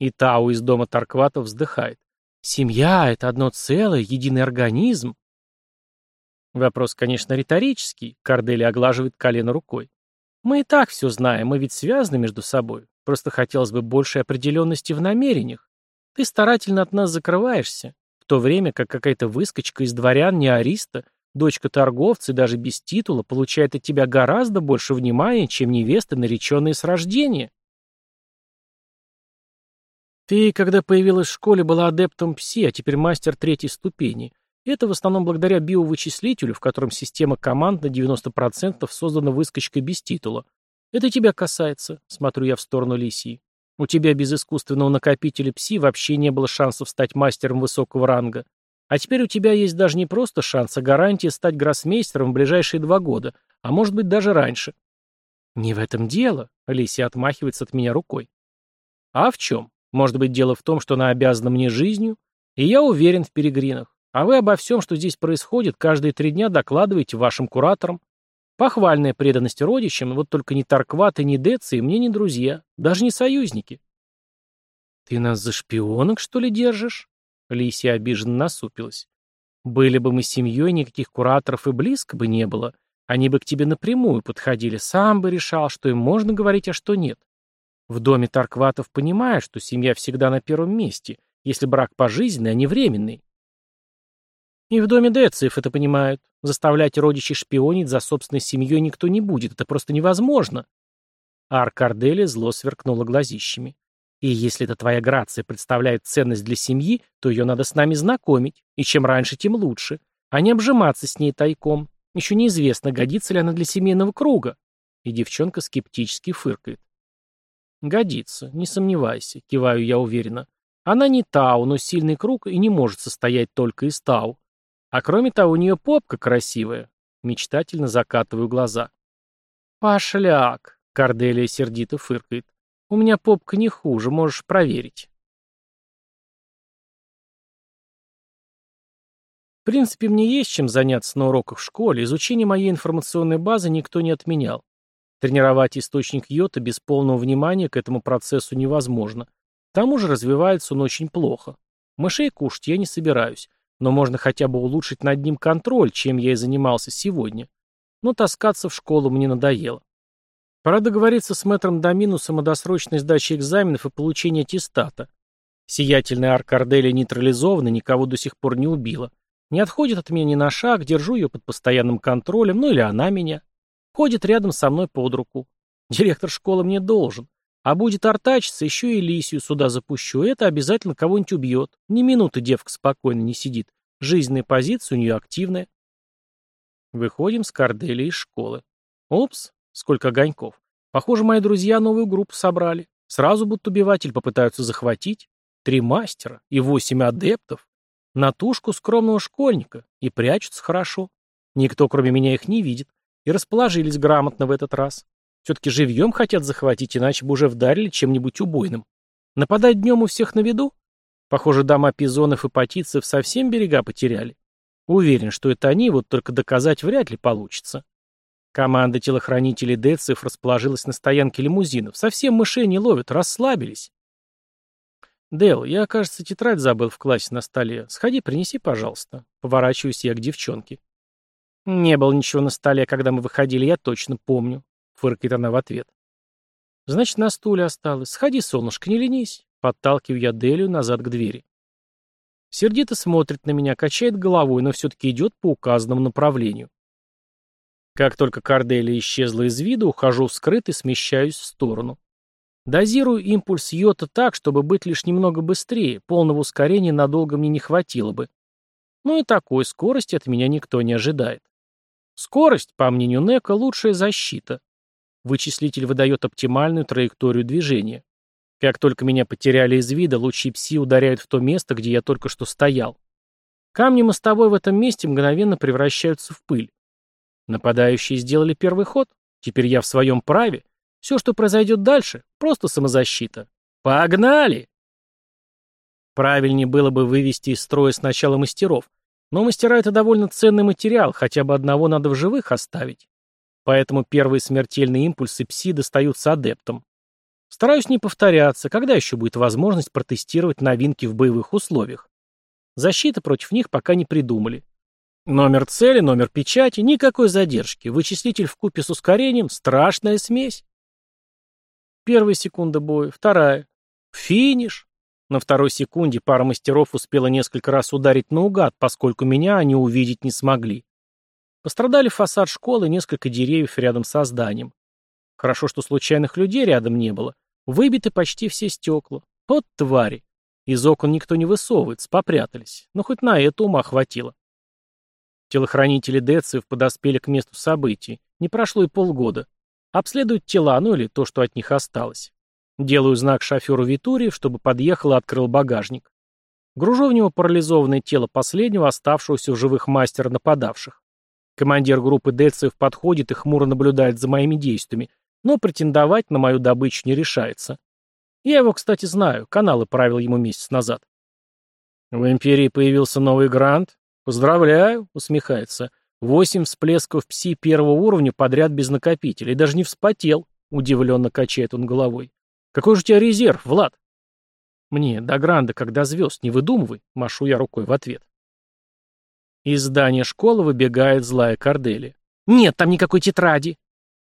И Тау из дома Таркватов вздыхает. Семья — это одно целое, единый организм. Вопрос, конечно, риторический. Кардели оглаживает колено рукой. Мы и так все знаем, мы ведь связаны между собой. Просто хотелось бы большей определенности в намерениях. Ты старательно от нас закрываешься, в то время как какая-то выскочка из дворян не ариста Дочка торговца и даже без титула получает от тебя гораздо больше внимания, чем невесты, нареченные с рождения. Ты, когда появилась в школе, была адептом ПСИ, а теперь мастер третьей ступени. Это в основном благодаря биовычислителю, в котором система команд на 90% создана выскочкой без титула. Это тебя касается, смотрю я в сторону Лисии. У тебя без искусственного накопителя пси вообще не было шансов стать мастером высокого ранга. А теперь у тебя есть даже не просто шанс, а гарантия стать гроссмейстером в ближайшие два года, а может быть даже раньше. Не в этом дело, Алисия отмахивается от меня рукой. А в чем? Может быть, дело в том, что она обязана мне жизнью? И я уверен в перегринах. А вы обо всем, что здесь происходит, каждые три дня докладываете вашим кураторам. Похвальная преданность родичам, вот только ни Таркват и ни Деци мне не друзья, даже не союзники. Ты нас за шпионок, что ли, держишь? Лисия обиженно насупилась. Были бы мы семьей, никаких кураторов и близко бы не было. Они бы к тебе напрямую подходили, сам бы решал, что им можно говорить, а что нет. В доме Таркватов понимают, что семья всегда на первом месте, если брак пожизненный, а не временный. И в доме Дециев это понимают. Заставлять родичей шпионить за собственной семьей никто не будет, это просто невозможно. Арк Арделия зло сверкнула глазищами. И если эта твоя грация представляет ценность для семьи, то ее надо с нами знакомить, и чем раньше, тем лучше, а не обжиматься с ней тайком. Еще неизвестно, годится ли она для семейного круга. И девчонка скептически фыркает. Годится, не сомневайся, киваю я уверенно. Она не Тау, но сильный круг и не может состоять только из Тау. А кроме того, у нее попка красивая. Мечтательно закатываю глаза. Пошляк, Корделия сердито фыркает. У меня попка не хуже, можешь проверить. В принципе, мне есть чем заняться на уроках в школе, изучение моей информационной базы никто не отменял. Тренировать источник йота без полного внимания к этому процессу невозможно. К тому же развивается он очень плохо. Мышей кушать я не собираюсь, но можно хотя бы улучшить над ним контроль, чем я и занимался сегодня. Но таскаться в школу мне надоело. Пора договориться с мэтром Доминусом о досрочной сдаче экзаменов и получении аттестата. Сиятельная Аркарделия нейтрализована, никого до сих пор не убила. Не отходит от меня ни на шаг, держу ее под постоянным контролем, ну или она меня. Ходит рядом со мной под руку. Директор школы мне должен. А будет артачиться, еще и Лисию сюда запущу. Это обязательно кого-нибудь убьет. Ни минуты девка спокойно не сидит. Жизненная позиция у нее активная. Выходим с Корделией из школы. Опс, сколько огоньков. Похоже, мои друзья новую группу собрали. Сразу будут убивать или попытаются захватить. Три мастера и восемь адептов. На тушку скромного школьника. И прячутся хорошо. Никто, кроме меня, их не видит. И расположились грамотно в этот раз. Все-таки живьем хотят захватить, иначе бы уже вдарили чем-нибудь убойным. Нападать днем у всех на виду? Похоже, дома пизонов и патицев совсем берега потеряли. Уверен, что это они, вот только доказать вряд ли получится. Команда телохранителей Децев расположилась на стоянке лимузинов. Совсем мышей не ловят, расслабились. Дел, я, кажется, тетрадь забыл в классе на столе. Сходи, принеси, пожалуйста. Поворачиваюсь я к девчонке. Не было ничего на столе, когда мы выходили, я точно помню фыркает она в ответ. Значит, на стуле осталось. Сходи, солнышко, не ленись. Подталкиваю я Делию назад к двери. Сердито смотрит на меня, качает головой, но все-таки идет по указанному направлению. Как только Корделия исчезла из виду, ухожу вскрыт и смещаюсь в сторону. Дозирую импульс йота так, чтобы быть лишь немного быстрее, полного ускорения надолго мне не хватило бы. Но и такой скорости от меня никто не ожидает. Скорость, по мнению Нека, лучшая защита. Вычислитель выдает оптимальную траекторию движения. Как только меня потеряли из вида, лучи пси ударяют в то место, где я только что стоял. Камни мостовой в этом месте мгновенно превращаются в пыль. Нападающие сделали первый ход. Теперь я в своем праве. Все, что произойдет дальше, просто самозащита. Погнали! Правильнее было бы вывести из строя сначала мастеров. Но мастера — это довольно ценный материал, хотя бы одного надо в живых оставить. Поэтому первые смертельные импульсы пси достаются адептам. Стараюсь не повторяться, когда еще будет возможность протестировать новинки в боевых условиях. Защиты против них пока не придумали. Номер цели, номер печати, никакой задержки. Вычислитель в купе с ускорением — страшная смесь. Первая секунда боя, вторая. Финиш. На второй секунде пара мастеров успела несколько раз ударить наугад, поскольку меня они увидеть не смогли. Пострадали фасад школы и несколько деревьев рядом со зданием. Хорошо, что случайных людей рядом не было. Выбиты почти все стекла. Вот твари. Из окон никто не высовывается, попрятались. Но хоть на это ума хватило. Телохранители Децев подоспели к месту событий. Не прошло и полгода. Обследуют тела, ну или то, что от них осталось. Делаю знак шоферу Витурии, чтобы подъехал и открыл багажник. Гружу в него парализованное тело последнего, оставшегося в живых мастера нападавших. Командир группы дельцев подходит и хмуро наблюдает за моими действиями, но претендовать на мою добычу не решается. Я его, кстати, знаю, каналы правил ему месяц назад. В Империи появился новый грант. Поздравляю, усмехается. Восемь всплесков пси первого уровня подряд без накопителей. Даже не вспотел, удивленно качает он головой. Какой же у тебя резерв, Влад? Мне до гранда, когда звезд, не выдумывай, машу я рукой в ответ. Из здания школы выбегает злая Кордели. «Нет там никакой тетради!»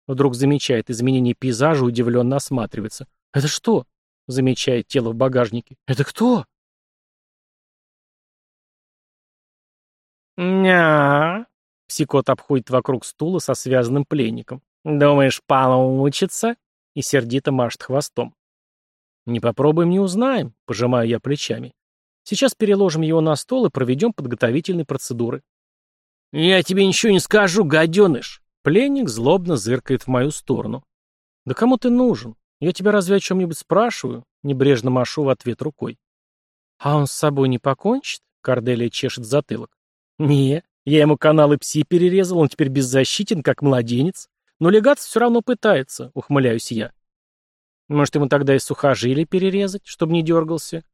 Вдруг замечает изменение пейзажа, удивленно осматривается. «Это что?» Замечает тело в багажнике. «Это кто?» «Ня!» Псикот обходит вокруг стула со связанным пленником. «Думаешь, получится?» И сердито машет хвостом. «Не попробуем, не узнаем», — пожимаю я плечами. «Сейчас переложим его на стол и проведем подготовительные процедуры». «Я тебе ничего не скажу, гаденыш!» Пленник злобно зыркает в мою сторону. «Да кому ты нужен? Я тебя разве о чем-нибудь спрашиваю?» Небрежно машу в ответ рукой. «А он с собой не покончит?» Корделия чешет затылок. «Не, я ему каналы пси перерезал, он теперь беззащитен, как младенец. Но легаться все равно пытается», — ухмыляюсь я. «Может, ему тогда и сухожилие перерезать, чтобы не дергался?»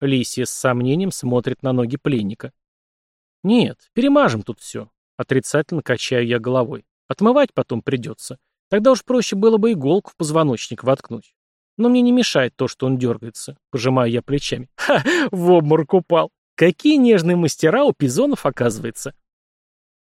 Лисия с сомнением смотрит на ноги пленника. «Нет, перемажем тут все», — отрицательно качаю я головой. «Отмывать потом придется. Тогда уж проще было бы иголку в позвоночник воткнуть. Но мне не мешает то, что он дергается», — пожимаю я плечами. *laughs* «Ха, в обморок упал. Какие нежные мастера у пизонов, оказывается».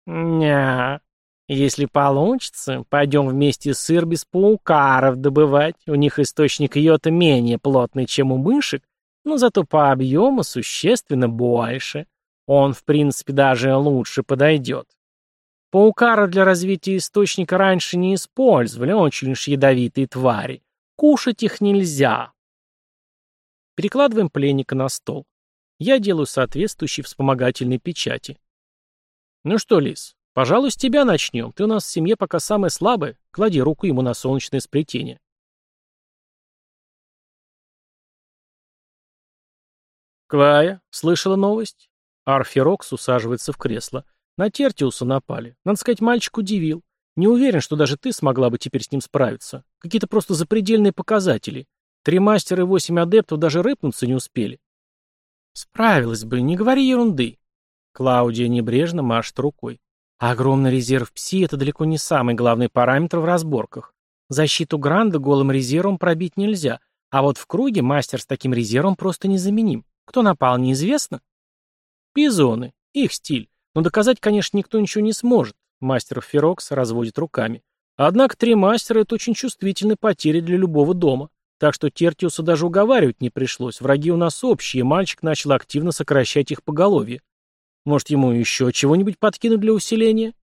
«Ня, если получится, пойдем вместе с Ирбис паукаров добывать. У них источник йота менее плотный, чем у мышек, но зато по объему существенно больше. Он, в принципе, даже лучше подойдет. Паукара для развития источника раньше не использовали, очень уж ядовитые твари. Кушать их нельзя. Перекладываем пленника на стол. Я делаю соответствующие вспомогательные печати. Ну что, Лис, пожалуй, с тебя начнем. Ты у нас в семье пока самая слабая. Клади руку ему на солнечное сплетение. Клая, слышала новость? Арфирокс усаживается в кресло. На Тертиуса напали. Надо сказать, мальчик удивил. Не уверен, что даже ты смогла бы теперь с ним справиться. Какие-то просто запредельные показатели. Три мастера и восемь адептов даже рыпнуться не успели. Справилась бы, не говори ерунды. Клаудия небрежно машет рукой. Огромный резерв пси — это далеко не самый главный параметр в разборках. Защиту Гранда голым резервом пробить нельзя, а вот в круге мастер с таким резервом просто незаменим. Кто напал, неизвестно. Пизоны. Их стиль. Но доказать, конечно, никто ничего не сможет. Мастер Ферокс разводит руками. Однако три мастера — это очень чувствительные потери для любого дома. Так что Тертиуса даже уговаривать не пришлось. Враги у нас общие, мальчик начал активно сокращать их поголовье. Может, ему еще чего-нибудь подкинуть для усиления?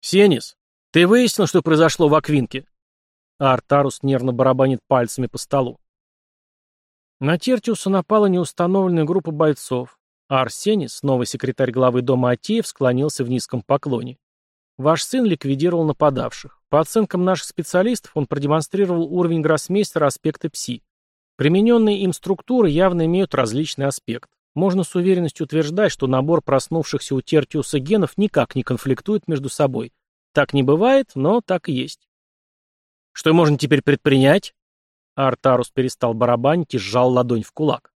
«Сенис, ты выяснил, что произошло в Аквинке?» Артарус нервно барабанит пальцами по столу. На Тертиуса напала неустановленная группа бойцов, а Арсенис, новый секретарь главы дома Атеев, склонился в низком поклоне. Ваш сын ликвидировал нападавших. По оценкам наших специалистов, он продемонстрировал уровень гроссмейстера аспекта ПСИ. Примененные им структуры явно имеют различный аспект. Можно с уверенностью утверждать, что набор проснувшихся у Тертиуса генов никак не конфликтует между собой. Так не бывает, но так и есть. Что можно теперь предпринять? Артарус перестал барабанить и сжал ладонь в кулак.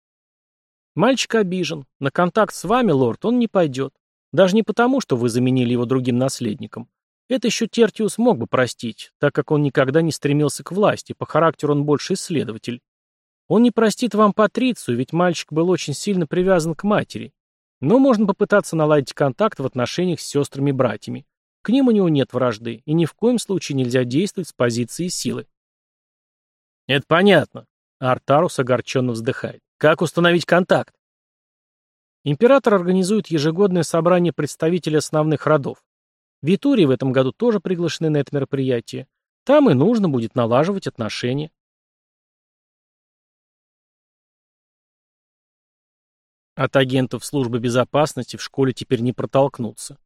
Мальчик обижен. На контакт с вами, лорд, он не пойдет. Даже не потому, что вы заменили его другим наследником. Это еще Тертиус мог бы простить, так как он никогда не стремился к власти, по характеру он больше исследователь. Он не простит вам Патрицию, ведь мальчик был очень сильно привязан к матери. Но можно попытаться наладить контакт в отношениях с сестрами-братьями. К ним у него нет вражды, и ни в коем случае нельзя действовать с позиции силы. «Это понятно», — Артарус огорченно вздыхает. «Как установить контакт?» Император организует ежегодное собрание представителей основных родов. Витурии в этом году тоже приглашены на это мероприятие. Там и нужно будет налаживать отношения. От агентов службы безопасности в школе теперь не протолкнуться.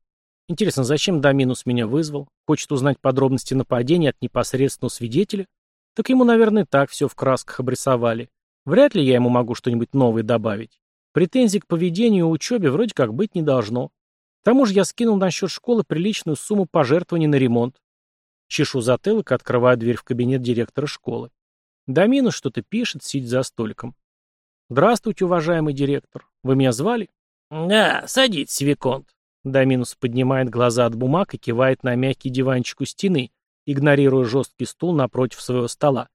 Интересно, зачем Доминус меня вызвал? Хочет узнать подробности нападения от непосредственного свидетеля? Так ему, наверное, так все в красках обрисовали. Вряд ли я ему могу что-нибудь новое добавить. Претензий к поведению и учебе вроде как быть не должно. К тому же я скинул на счет школы приличную сумму пожертвований на ремонт. Чешу затылок открываю дверь в кабинет директора школы. Доминус что-то пишет, сидит за столиком. «Здравствуйте, уважаемый директор. Вы меня звали?» «Да, садитесь, Виконт». Доминус поднимает глаза от бумаг и кивает на мягкий диванчик у стены, игнорируя жесткий стул напротив своего стола.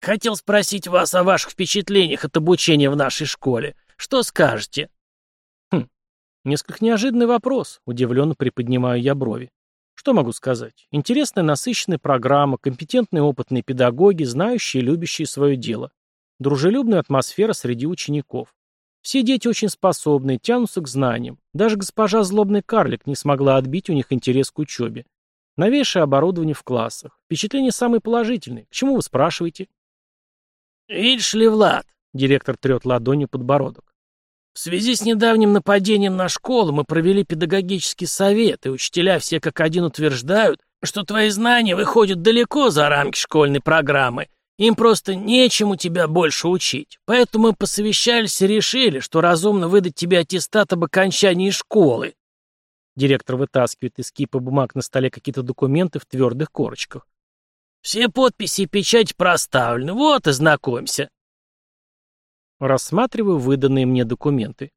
«Хотел спросить вас о ваших впечатлениях от обучения в нашей школе. Что скажете?» «Хм, несколько неожиданный вопрос», — удивленно приподнимаю я брови. Что могу сказать? Интересная, насыщенная программа, компетентные опытные педагоги, знающие и любящие свое дело. Дружелюбная атмосфера среди учеников. Все дети очень способные, тянутся к знаниям. Даже госпожа злобный карлик не смогла отбить у них интерес к учебе. Новейшее оборудование в классах. Впечатления самые положительные. К чему вы спрашиваете? «Видишь ли, Влад?» — директор трет ладонью подбородок. «В связи с недавним нападением на школу мы провели педагогический совет, и учителя все как один утверждают, что твои знания выходят далеко за рамки школьной программы, им просто нечему тебя больше учить. Поэтому мы посовещались и решили, что разумно выдать тебе аттестат об окончании школы. Директор вытаскивает из кипа бумаг на столе какие-то документы в твердых корочках. Все подписи и печать проставлены. Вот и знакомься. Рассматриваю выданные мне документы.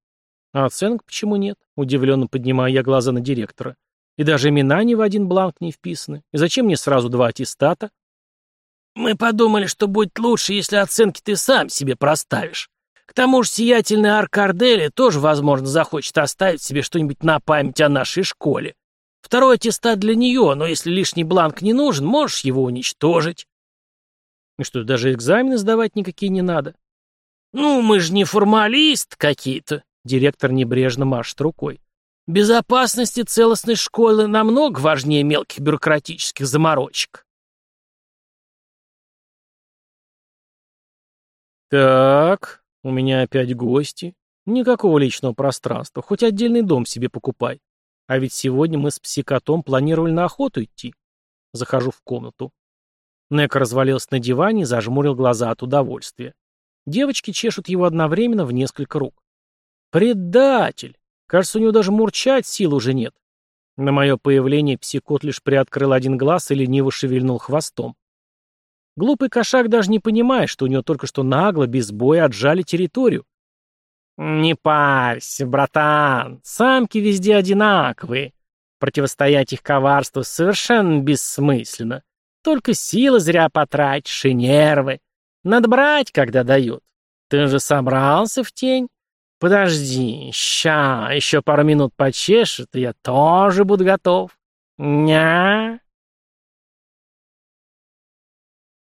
А оценок почему нет? Удивленно поднимаю я глаза на директора. И даже имена ни в один бланк не вписаны. И зачем мне сразу два аттестата? Мы подумали, что будет лучше, если оценки ты сам себе проставишь. Тому же сиятельный Аркардели тоже, возможно, захочет оставить себе что-нибудь на память о нашей школе. Второй аттестат для нее, но если лишний бланк не нужен, можешь его уничтожить. И что, даже экзамены сдавать никакие не надо? Ну, мы же не формалист какие-то. Директор небрежно машет рукой. Безопасность и целостность школы намного важнее мелких бюрократических заморочек. Так, у меня опять гости. Никакого личного пространства, хоть отдельный дом себе покупай. А ведь сегодня мы с псикотом планировали на охоту идти. Захожу в комнату. Нека развалился на диване и зажмурил глаза от удовольствия. Девочки чешут его одновременно в несколько рук. Предатель! Кажется, у него даже мурчать сил уже нет. На мое появление псикот лишь приоткрыл один глаз и лениво шевельнул хвостом. Глупый кошак даже не понимает, что у него только что нагло, без боя отжали территорию. «Не парься, братан, самки везде одинаковые. Противостоять их коварству совершенно бессмысленно. Только силы зря потратишь и нервы. Надо брать, когда дают. Ты же собрался в тень? Подожди, ща, еще пару минут почешет, и я тоже буду готов. Ня!»